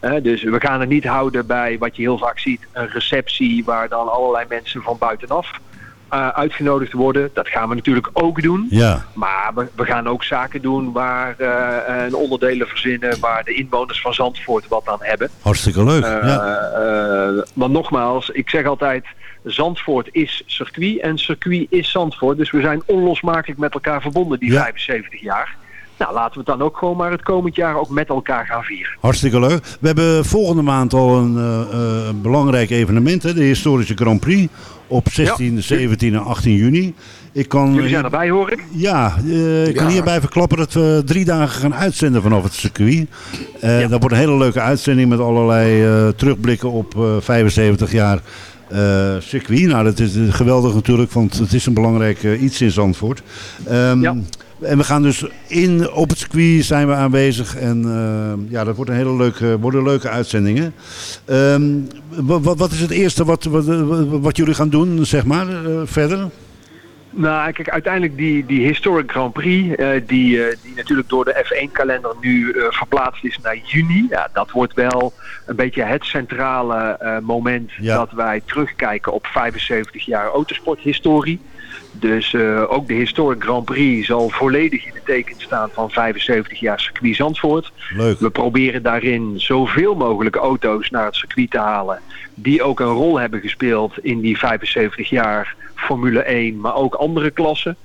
Dus we gaan het niet houden bij wat je heel vaak ziet, een receptie waar dan allerlei mensen van buitenaf eh, uitgenodigd worden. Dat gaan we natuurlijk ook doen. Ja. Maar we, we gaan ook zaken doen waar eh, en onderdelen verzinnen waar de inwoners van Zandvoort wat aan hebben. Hartstikke leuk. Ja. eh, want nogmaals, ik zeg altijd, Zandvoort is circuit en circuit is Zandvoort. Dus we zijn onlosmakelijk met elkaar verbonden die 75 jaar. Nou, laten we het dan ook gewoon maar het komend jaar ook met elkaar gaan vieren. Hartstikke leuk. We hebben volgende maand al een, eh, eh, een belangrijk evenement, hè, de historische Grand Prix. Op 16, 17 en 18 juni. Ik kan, Jullie zijn erbij, hoor ik. Ja, eh, ik kan Ja. hierbij verklappen dat we drie dagen gaan uitzenden vanaf het circuit. Eh, Dat wordt een hele leuke uitzending met allerlei eh, terugblikken op eh, 75 jaar eh, circuit. Nou, dat is geweldig natuurlijk, want het is een belangrijk iets in Zandvoort. Ehm, En we gaan dus in, op het circuit zijn we aanwezig. En eh, ja, dat wordt een hele leuke, worden leuke uitzendingen. Ehm, wat, wat is het eerste wat, wat, wat jullie gaan doen, zeg maar, eh, verder? Nou, kijk, uiteindelijk die, die Historic Grand Prix, eh, die, die natuurlijk door de F1-kalender nu verplaatst is naar juni. Ja, dat wordt wel een beetje het centrale moment Ja. dat wij terugkijken op 75 jaar autosporthistorie. Dus eh, ook de Historic Grand Prix zal volledig in het teken staan van 75 jaar circuit Zandvoort. Leuk. We proberen daarin zoveel mogelijk auto's naar het circuit te halen. Die ook een rol hebben gespeeld in die 75 jaar Formule 1, maar ook andere klassen.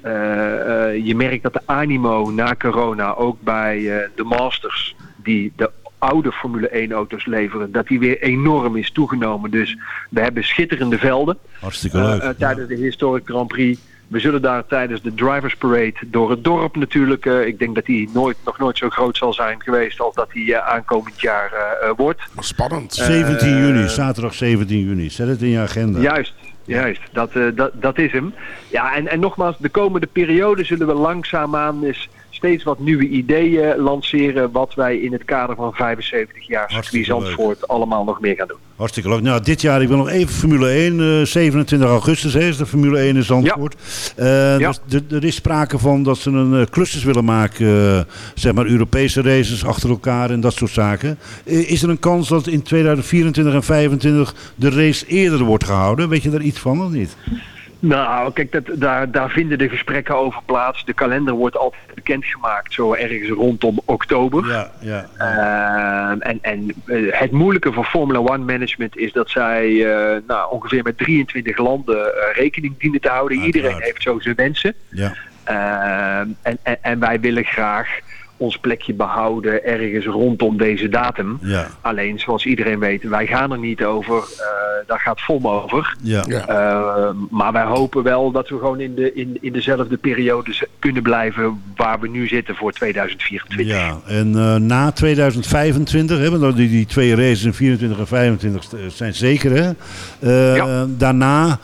Eh, eh, je merkt dat de animo na corona ook bij de Masters, die de oude Formule 1 auto's leveren, dat die weer enorm is toegenomen. Dus we hebben schitterende velden Hartstikke eh, leuk. eh, tijdens de Historic Grand Prix. We zullen daar tijdens de Drivers Parade door het dorp natuurlijk. eh, ik denk dat die nooit, nog nooit zo groot zal zijn geweest als dat die eh, aankomend jaar eh, eh, wordt. Spannend. 17 Eh, juni, zaterdag 17 juni. Zet het in je agenda. Juist, juist. Dat, eh, dat, dat is hem. Ja, en, en nogmaals, de komende periode zullen we langzaamaan eens steeds wat nieuwe ideeën lanceren. Wat wij in het kader van 75 jaar circuit. Zandvoort allemaal nog meer gaan doen. Hartstikke leuk. Nou, dit jaar, ik wil nog even Formule 1. eh, 27 augustus hè, is de Formule 1 in Zandvoort. Eh, Ja. dus er- er is sprake van dat ze een eh, clusters willen maken. eh, zeg maar Europese races achter elkaar en dat soort zaken. Eh, is er een kans dat in 2024 en 2025 de race eerder wordt gehouden? Weet je daar iets van of niet? Nou, kijk, dat, daar, daar vinden de gesprekken over plaats. De kalender wordt altijd bekendgemaakt, zo ergens rondom oktober. Ja, ja. Ehm, en en eh, het moeilijke voor Formula One management is dat zij eh, nou, ongeveer met 23 landen eh, rekening dienen te houden. Iedereen heeft zo zijn wensen. Ja. Ehm, en, en, en wij willen graag ons plekje behouden ergens rondom deze datum. Ja. Alleen, zoals iedereen weet, wij gaan er niet over. eh, daar gaat FOM over. Ja. Ehm, maar wij hopen wel dat we gewoon in, de, in, in dezelfde periode kunnen blijven waar we nu zitten voor 2024. Ja, en eh, na 2025, hè, want die, die twee races in 24 en 25 st- zijn zeker. Hè? Eh, Daarna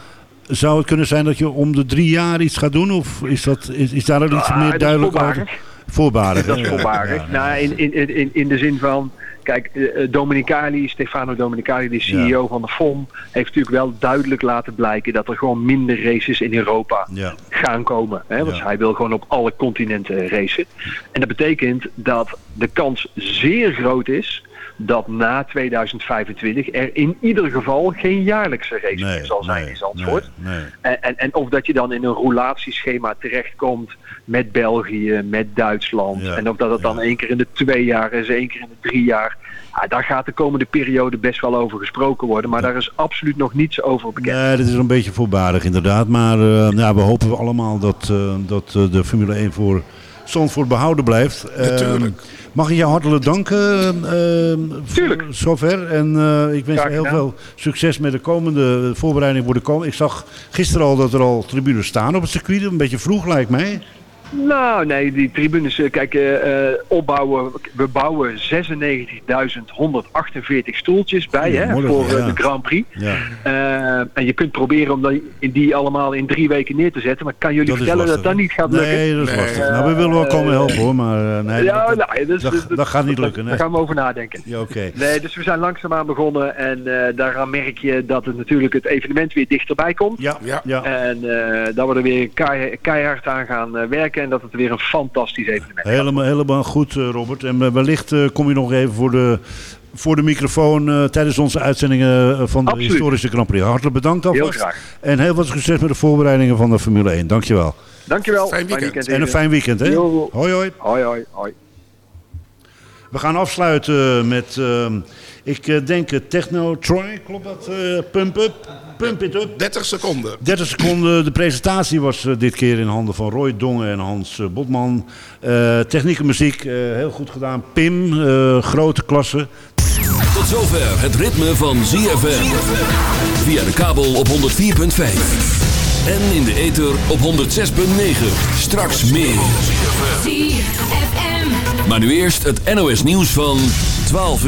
zou het kunnen zijn dat je om de drie jaar iets gaat doen? Of is, dat, is, is daar al iets Ah, meer duidelijk over? Voorbarig. Dat is ja. Nou, in, in, in, in de zin van, kijk, eh, eh, Domenicali, Stefano Domenicali, de CEO van de FOM, heeft natuurlijk wel duidelijk laten blijken dat er gewoon minder races in Europa Ja. gaan komen. Hè? Want hij wil gewoon op alle continenten racen. En dat betekent dat de kans zeer groot is dat na 2025 er in ieder geval geen jaarlijkse race meer zal zijn in Zandvoort. Nee, nee. En, en, en of dat je dan in een roulatieschema terechtkomt met België, met Duitsland. Ja, en of dat het dan één keer in de twee jaar is, één keer in de drie jaar. Ja, daar gaat de komende periode best wel over gesproken worden. Maar daar is absoluut nog niets over bekend. Nee, dat is een beetje voorbarig inderdaad. Maar eh, ja, we hopen allemaal dat, eh, dat eh, de Formule 1 voor Zandvoort behouden blijft. Natuurlijk. Eh, mag ik jou hartelijk danken eh, voor zover. En eh, ik wens je heel veel succes met de komende voorbereiding voor de komende. Ik zag gisteren al dat er al tribunes staan op het circuit. Een beetje vroeg lijkt mij. Nou, nee, die tribunes, eh, kijk, eh, eh, opbouwen. We bouwen 96.148 stoeltjes bij hè, voor ja. de Grand Prix. Ja. Eh, en je kunt proberen om die, die allemaal in drie weken neer te zetten. Maar kan jullie Dat vertellen dat dat niet gaat lukken. Nee, dat is lastig. Nou, we willen wel komen helpen hoor. Maar eh, nee, ja, dat, nou, dus, dat, dat gaat niet lukken. Daar Nee. gaan we over nadenken. Ja, oké. Nee, dus we zijn langzaamaan begonnen en eh, daaraan merk je dat het natuurlijk het evenement weer dichterbij komt. Ja, ja. En eh, dat we er weer kei- keihard aan gaan eh, en dat het weer een fantastisch evenement is. Helemaal, helemaal goed, eh, Robert. En eh, wellicht eh, kom je nog even voor de, voor de microfoon eh, tijdens onze uitzendingen van de Absoluut. historische Grand Prix. Hartelijk bedankt alvast. Heel graag. En heel veel succes met de voorbereidingen van de Formule 1. Dankjewel. Dankjewel. Fijn weekend. En een fijn weekend, hè? Hoi, hoi. Hoi, hoi, hoi. We gaan afsluiten met, ehm, ik eh, denk, eh, Techno Troy. Klopt dat? Eh, pump Up. Pump It Up. 30 seconden. 30 seconden. De presentatie was dit keer in handen van Roy Dongen en Hans Botman. Eh, techniek en muziek, eh, heel goed gedaan. Pim, eh, grote klasse. Tot zover het ritme van ZFM. Via de kabel op 104.5. En in de ether op 106.9. Straks meer. Maar nu eerst het NOS nieuws van 12 uur.